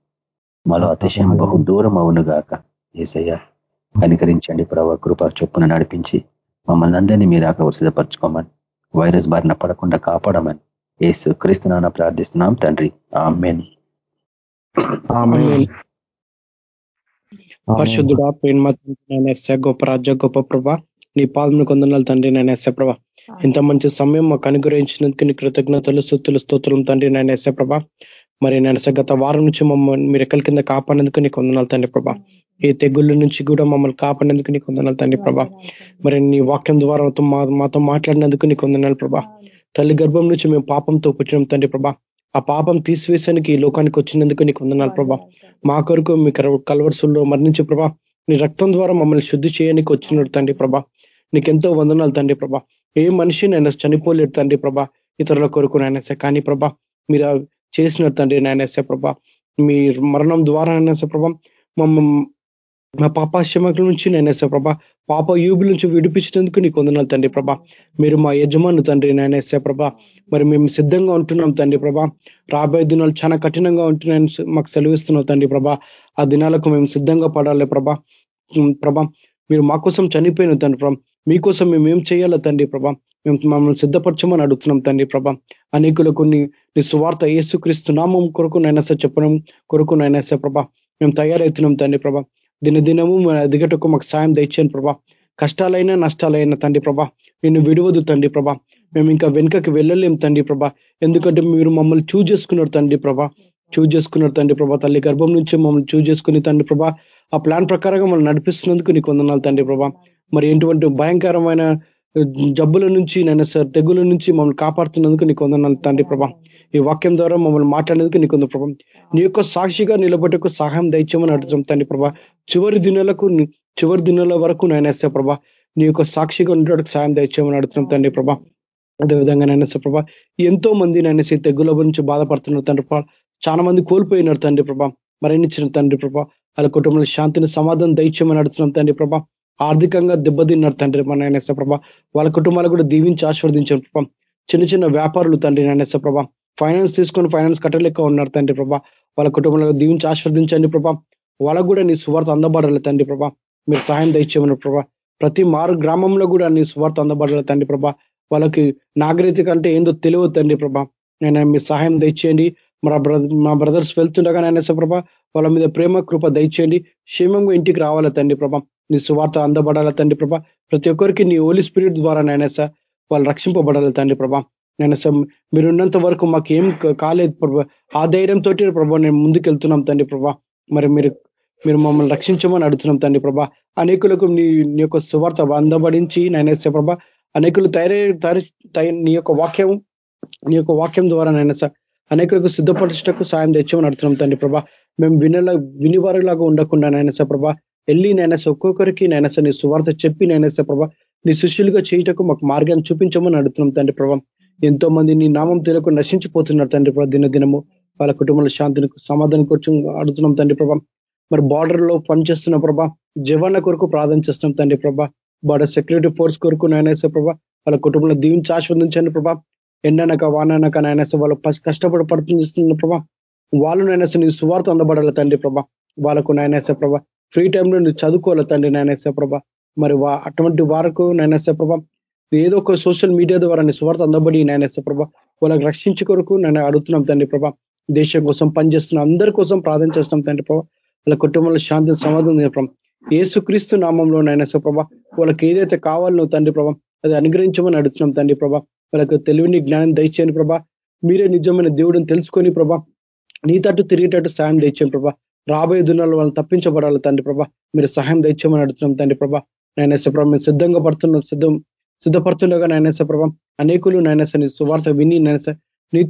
మాలో అతిశయం బహు దూరం అవును గాక. ఏసయ్య కనికరించండి ప్రభావ కృప చొప్పున నడిపించి మమ్మల్ని అందరినీ మీరు ఆక సిద్ధపరచుకోమని వైరస్ బారిన పడకుండా కాపాడమని ఏసు క్రీస్తునాన ప్రార్థిస్తున్నాం తండ్రి. ఆమెన్. పరిశుద్ధుడా గొప్ప రాజ్య గొప్ప ప్రభా నీ పాదములు కొందనాలు తండ్రి నేను ఎస్ఏ ప్రభా. ఇంత మంచి సమయం మాకు అనుగ్రహించినందుకు నీ కృతజ్ఞతలు సుత్తులు స్తోత్రం తండ్రి నేను ఎస్ఏ ప్రభా. మరి నేను గత వారం నుంచి మమ్మల్ని మీరు ఎక్కల కింద కాపాడేందుకు నీకు వందనాలు తండ్రి ప్రభా. ఈ తెగుళ్ళ నుంచి కూడా మమ్మల్ని కాపాడినందుకు నీకు వందనాలు తండ్రి ప్రభా. మరి నీ వాక్యం ద్వారా మాతో మాట్లాడినందుకు నీకు వందనాలు ప్రభా. తల్లి గర్భం నుంచి మేము పాపంతో పుట్టినాం తండ్రి ప్రభా. ఆ పాపం తీసివేసానికి ఈ లోకానికి వచ్చినందుకు నీకు వందనాలు ప్రభా. మా కొరకు మీ కలవర్సుల్లో మరణించే ప్రభా. నీ రక్తం ద్వారా మమ్మల్ని శుద్ధి చేయడానికి వచ్చినాడు తండ్రి ప్రభా. నీకెంతో వందనాలు తండ్రి ప్రభా. ఏ మనిషి నేను చనిపోలేడు తండ్రి ప్రభా. ఇతరుల కొరకు నాయనసే కానీ ప్రభా మీరు చేసినారు తండ్రి నాయనసే ప్రభా. మీ మరణం ద్వారా అయినా ప్రభా. మా పాపాశ్రమకుల నుంచి నేనేసా ప్రభా పాప యూబుల నుంచి విడిపించినందుకు నీకు వందనాలు తండ్రి ప్రభా. మీరు మా యజమాను తండ్రి నేనేసా ప్రభా. మరి మేము సిద్ధంగా ఉంటున్నాం తండ్రి ప్రభా. రాబోయే దినాలు చాలా కఠినంగా ఉంటున్నాయని మాకు సెలవిస్తున్నావు తండ్రి ప్రభా. ఆ దినాలకు మేము సిద్ధంగా పడాలి ప్రభా. ప్రభా మీరు మా కోసం చనిపోయిన తండ్రి ప్రభా. మీకోసం మేము ఏం చేయాలో తండ్రి ప్రభా? మేము మమ్మల్ని సిద్ధపరచమని అడుగుతున్నాం తండ్రి ప్రభా. అనేకులకు నీ నీ సువార్త ఏసుక్రీస్తు నామం కొరకు నైనా చెప్పడం కొరకు నైనా ప్రభా. మేము తయారవుతున్నాం తండ్రి ప్రభా. దినదినము ఎదిగటకు మాకు సాయం తెచ్చాను ప్రభా. కష్టాలైనా నష్టాలైనా తండ్రి ప్రభా. నిన్ను విడవదు తండ్రి ప్రభా. మేము ఇంకా వెనుకకి వెళ్ళలేం తండ్రి ప్రభా. ఎందుకంటే మీరు మమ్మల్ని చూజ్ చేసుకున్నారు తండ్రి ప్రభా. చూజ్ చేసుకున్నారు తండ్రి ప్రభా. తల్లి గర్భం నుంచి మమ్మల్ని చూజ్ చేసుకుని తండ్రి ప్రభా. ఆ ప్లాన్ ప్రకారంగా మమ్మల్ని నడిపిస్తున్నందుకు నీకు వందనాలు తండ్రి ప్రభా. మరి ఎటువంటి భయంకరమైన జబ్బుల నుంచి నైనా సార్ తెగుల నుంచి మమ్మల్ని కాపాడుతున్నందుకు నీకు వందనాలు తండ్రి ప్రభా. ఈ వాక్యం ద్వారా మమ్మల్ని మాట్లాడేందుకు నీకు ఉంది ప్రభా. నీ యొక్క సాక్షిగా నిలబడకు సహాయం దయచేయమని అడుగుతాం తండ్రి ప్రభా. చివరి దినాలకు చివరి దినాల వరకు నేనేస్తే ప్రభా నీ యొక్క సాక్షిగా ఉండేటకు సాయం దయచేయమని అడుగుతున్నాం తండ్రి ప్రభా. అదేవిధంగా నేనేస్తే ప్రభా ఎంతో మంది నేనేసి తెగుల గురించి బాధపడుతున్నారు తండ్రి ప్రభా. చాలా మంది కోల్పోయినారు తండ్రి ప్రభా. మరణించిన తండ్రి ప్రభా. వాళ్ళ కుటుంబంలో శాంతిని సమాధానం దయచేయమని అడుగుతున్నాం తండ్రి ప్రభా. ఆర్థికంగా దెబ్బతిన్నారు తండ్రి మన నేనేస్తే ప్రభా. వాళ్ళ కుటుంబాలు కూడా దీవించి ఆశీర్వదించారు ప్రభా. చిన్న చిన్న వ్యాపారులు తండ్రి నేనేస్తే ప్రభా. ఫైనాన్స్ తీసుకొని ఫైనాన్స్ కట్టలేక ఉన్నారు తండ్రి ప్రభా. వాళ్ళ కుటుంబంలో దీవించి ఆస్వాదించండి ప్రభా. వాళ్ళకు కూడా నీ స్వార్థ అందబడాలి తండ్రి ప్రభా. మీరు సహాయం దయచేయమని ప్రభా. ప్రతి మారు గ్రామంలో కూడా నీ స్వార్థ అందబడాలి తండ్రి ప్రభా. వాళ్ళకి నాగరికత అంటే ఏందో తెలియదు తండ్రి ప్రభా. నేను మీ సహాయం దయచేయండి. మా బ్రదర్ మా బ్రదర్స్ వెళ్తుండగా నాయన ప్రభా వాళ్ళ మీద ప్రేమ కృప దయచేయండి. క్షేమంగా ఇంటికి రావాల తండ్రి ప్రభా. నీ సువార్త అందబడాల తండ్రి ప్రభా. ప్రతి ఒక్కరికి నీ ఓలీ స్పిరిట్ ద్వారా నాయన వాళ్ళు రక్షింపబడాలి తండ్రి ప్రభా. నేను మీరు ఉన్నంత వరకు మాకు ఏం కాలేదు ప్రభా. ఆ ధైర్యంతో ప్రభా నేను ముందుకు వెళ్తున్నాం తండ్రి ప్రభా. మరి మీరు మీరు మమ్మల్ని రక్షించమని అడుగుతున్నాం తండ్రి ప్రభా. అనేకులకు నీ నీ యొక్క సువార్త అందబడించి నేనేస్తే ప్రభా. అనేకులు తయారై నీ యొక్క వాక్యం నీ యొక్క వాక్యం ద్వారా నేను అనేకులకు సిద్ధపరచటకు సాయం తెచ్చామని అడుగుతున్నాం తండ్రి ప్రభా. మేము వినలా వినివారులాగా ఉండకుండా నైనస ప్రభా. వెళ్ళి నైనస ఒక్కొక్కరికి నైనస నీ సువార్త చెప్పి నైనస ప్రభా. నీ శిష్యులుగా చేయటకు మాకు మార్గాన్ని చూపించమని అడుగుతున్నాం తండ్రి ప్రభా. ఎంతో మంది నీ నామం తెలియకుండా నశించిపోతున్నారు తండ్రి ప్రభా. దిన దినము వాళ్ళ కుటుంబంలో శాంతిని సమాధానం కూర్చు అడుగుతున్నాం తండ్రి ప్రభా. మరి బార్డర్లో పనిచేస్తున్న ప్రభా జవాన్ల కొరకు ప్రార్థన చేస్తున్నాం తండ్రి ప్రభా. బార్డర్ సెక్యూరిటీ ఫోర్స్ కొరకు నాయనేసే ప్రభా వాళ్ళ కుటుంబంలో దీవించి ఆస్వాదించండి ప్రభా. ఎండనక వాననక నాయనేసే వాళ్ళు కష్టపడి పడుతున్న ప్రభా. వాళ్ళు నాయనేసే నీ సువార్త అందబడాలి తండ్రి ప్రభా. వాళ్ళకు నాయనేసే ప్రభా ఫ్రీ టైంలో నువ్వు చదువుకోవాలి తండ్రి నాయనేశ్వర ప్రభా. మరి అటువంటి వారకు నాయనేసే ప్రభా ఏదో ఒక సోషల్ మీడియా ద్వారా నీ స్వార్థ అందబడి నాయన ప్రభా వాళ్ళకి రక్షించే కొరకు నేను అడుగుతున్నాం తండ్రి ప్రభా. దేశం కోసం పనిచేస్తున్న అందరి కోసం ప్రార్థన చేస్తున్నాం తండ్రి ప్రభా. వాళ్ళ కుటుంబంలో శాంతి సమాధానం ప్రభా. ఏసుక్రీస్తు నామంలో నాయన ప్రభా వాళ్ళకి ఏదైతే కావాలనో తండ్రి ప్రభా అది అనుగ్రహించమని అడుగుతున్నాం తండ్రి ప్రభా. వాళ్ళకి తెలివిని జ్ఞానం దయచేయని ప్రభా. మీరే నిజమైన దేవుడిని తెలుసుకొని ప్రభా. నీ తట్టు తిరిగేటట్టు సాయం తెచ్చాను ప్రభా. రాబోయే దినాల్లో వాళ్ళని తప్పించబడాలి తండ్రి ప్రభా. మీరు సహాయం తెచ్చామని అడుగుతున్నాం తండ్రి ప్రభా. నేను ప్రభా మేము సిద్ధంగా పడుతున్నాం సిద్ధం సిద్ధపడుతుండగా నాయనస ప్రభా. అనేకులు నాయనస నీ సువార్త విని నాయనస నీ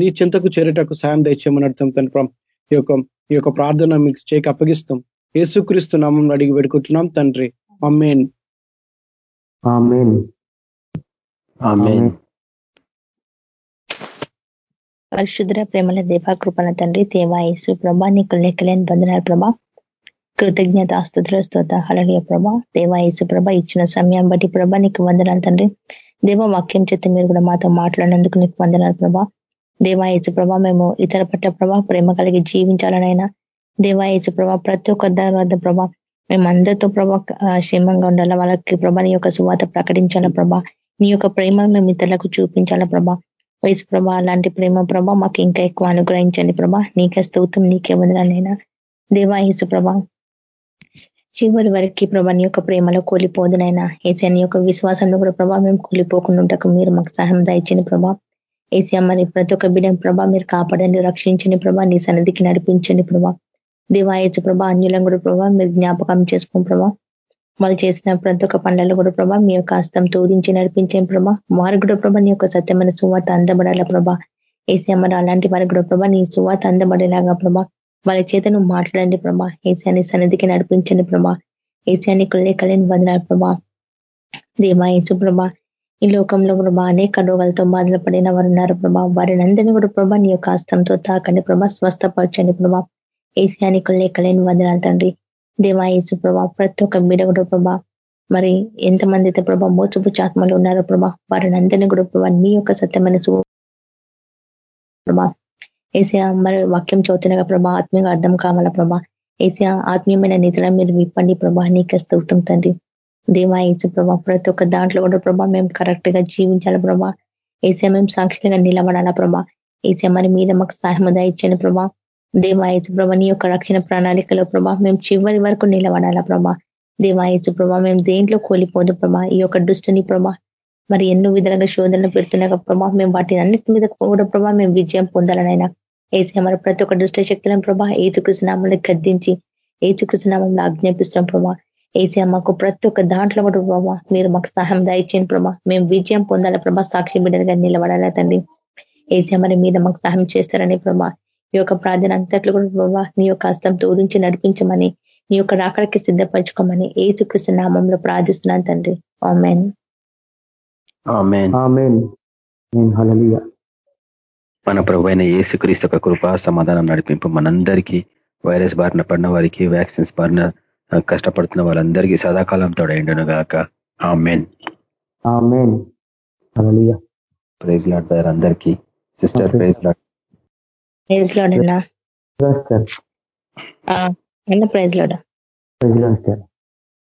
నీ చింతకు చేరేటకు సాయం దయచేయమని అర్థం తండ్రి ప్రభా. ఈ యొక్క ఈ యొక్క ప్రార్థన మీకు చేయక అప్పగిస్తాం. యేసుక్రీస్తు నామం అడిగి పెట్టుకుంటున్నాం తండ్రి. అమ్మేన్ పరిశుద్ర ప్రేమల దేవా కృపణ తండ్రి దేవా యేసు ప్రభా నీకు లెక్కలేని బంధనాలు ప్రభా. కృతజ్ఞత ఆస్తుతుల స్తోత హళనీయ ప్రభ దేవాయేసు ప్రభ ఇచ్చిన సమయం బట్టి ప్రభ నీకు వందనాలు తండ్రి. దేవ వాక్యం చేత మీరు కూడా మాతో మాట్లాడినందుకు నీకు వందనాలు ప్రభా. దేవాయేసు ప్రభ మేము ఇతర పట్ల ప్రభా ప్రేమ కలిగి జీవించాలనైనా దేవాయేసు ప్రభ ప్రతి ఒక్క వద్ద ప్రభా మేము అందరితో ప్రభా క్షేమంగా ఉండాలా. వాళ్ళకి ప్రభ నీ యొక్క సువాత ప్రకటించాలా ప్రభా. నీ యొక్క ప్రేమ మేము ఇతరులకు చూపించాలా ప్రభా. వయసు ప్రభా అలాంటి ప్రేమ ప్రభ మాకు ఇంకా ఎక్కువ అనుగ్రహించండి ప్రభా. నీకే స్తూతం నీకే వందనాలైనా దేవాయేసు ప్రభా చివరి వరకు ప్రభా నీ యొక్క ప్రేమలో కూలిపోదునైనా ఏసీ నీ యొక్క విశ్వాసంలో కూడా ప్రభా మేము కూలిపోకుండా మీరు మాకు సహాయం దాయించని ప్రభా. ఏసీ మరి ప్రతి ఒక్క బిడ్డని ప్రభా మీరు కాపాడండి రక్షించని ప్రభా. నీ సన్నిధికి నడిపించండి ప్రభా. దివాయచ ప్రభా అన్యులం కూడా ప్రభా మీరు జ్ఞాపకం చేసుకోండి ప్రభా. వాళ్ళు చేసిన ప్రతి ఒక్క పండ్లలో కూడా ప్రభా మీ యొక్క హస్తం తోడించి నడిపించే ప్రభా. వారు కూడా ప్రభా నీ యొక్క సత్యమైన సువార్త అందబడాల ప్రభా. ఏసీ అమ్మరు అలాంటి వారికి కూడా ప్రభా నీ సువార్త అందబడేలాగా ప్రభా వాళ్ళ చేత నువ్వు మాట్లాడండి ప్రభా. ఏసాన్ని సన్నిధికి నడిపించండి ప్రభా. ఏసాన్ని లేకలేని వదనాలు ప్రభా. దేవా యేసు ప్రభా. ఈ లోకంలో ప్రభా అనేక రోగాలతో బాధలు పడిన వారు ఉన్నారు ప్రభా. వారిని అందరినీ కూడా ప్రభా నీ యొక్క హస్తంతో తాకండి ప్రభా. స్వస్థపరచండి ప్రభా. ఏసియానికి లేకలేని వదనాలు తండ్రి. దేవా ఏసు ప్రభా ప్రతి ఒక్క బిడ కూడా ప్రభా మరి ఎంతమంది అయితే ప్రభా మోసపు చాత్మలు ఉన్నారో ప్రభా వారిని అందరినీ కూడా ప్రభా నీ యొక్క సత్యమైన ప్రభా ఏసీ మరి వాక్యం చదువుతున్నాగా ప్రభా ఆత్మీయంగా అర్థం కావాలా ప్రభా? ఏసీ ఆత్మీయమైన నిధుల మీరు విప్పండి ప్రభా నీకే స్థౌతం తండ్రి. దేవా ఏసు ప్రభా ప్రతి ఒక్క దాంట్లో కూడా ప్రభా మేము కరెక్ట్గా జీవించాలి ప్రభా? ఏసీ మేము సాక్షిగా నిలబడాలా ప్రభా? ఏసీ మరి మీద మాకు సహాయం ఇచ్చిన ప్రభా. దేవాయసు ప్రభా నీ యొక్క రక్షణ ప్రణాళికలో ప్రభా మేము చివరి వరకు నిలబడాలా ప్రభా? దేవాయసు ప్రభా మేము దేంట్లో కోలిపోదు ప్రభా? ఈ యొక్క దుష్టుని ప్రభా మరి ఎన్నో విధాలుగా శోధనలు పెడుతున్నాక ప్రభా? మేము వాటిని అన్నిటి మీద కూడా ప్రభా మేము విజయం పొందాలనైనా ఏసీ మరి ప్రతి ఒక్క దుష్ట శక్తులను ప్రభా ఏచుకృష్ణనామంలో గద్దించి ఏచుకృష్ణనామంలో ఆజ్ఞాపిస్తున్నాం ప్రభా. ఏసీ అమ్మకు ప్రతి ఒక్క దాంట్లో కూడా ప్రభా మీరు మాకు సహాయం దయచేయండి ప్రభా. మేము విజయం పొందాల ప్రభా సాక్షి బిడ్డలుగా నిలబడాలి తండ్రి. ఏసీ మరి మీద మాకు సహాయం చేస్తారని ప్రభా ఈ యొక్క ప్రార్థన అంతట్లో కూడా ప్రభా నీ యొక్క హస్తం తోడించి నడిపించమని నీ యొక్క రాకడికి సిద్ధపరచుకోమని ఏ చుకృష్ణ నామంలో ప్రార్థిస్తున్నాను తండ్రి. మన ప్రభు అయిన ఏసుక్రీస్తు ఒక కృపా సమాధానం నడిపింపు మనందరికీ వైరస్ బారిన పడిన వారికి వ్యాక్సిన్స్ బారిన కష్టపడుతున్న వాళ్ళందరికీ సదాకాలం తోడైండును గాక amen praise lord brother అందరికీ. Sister praise lord. Praise lord అన్నా. Praise lord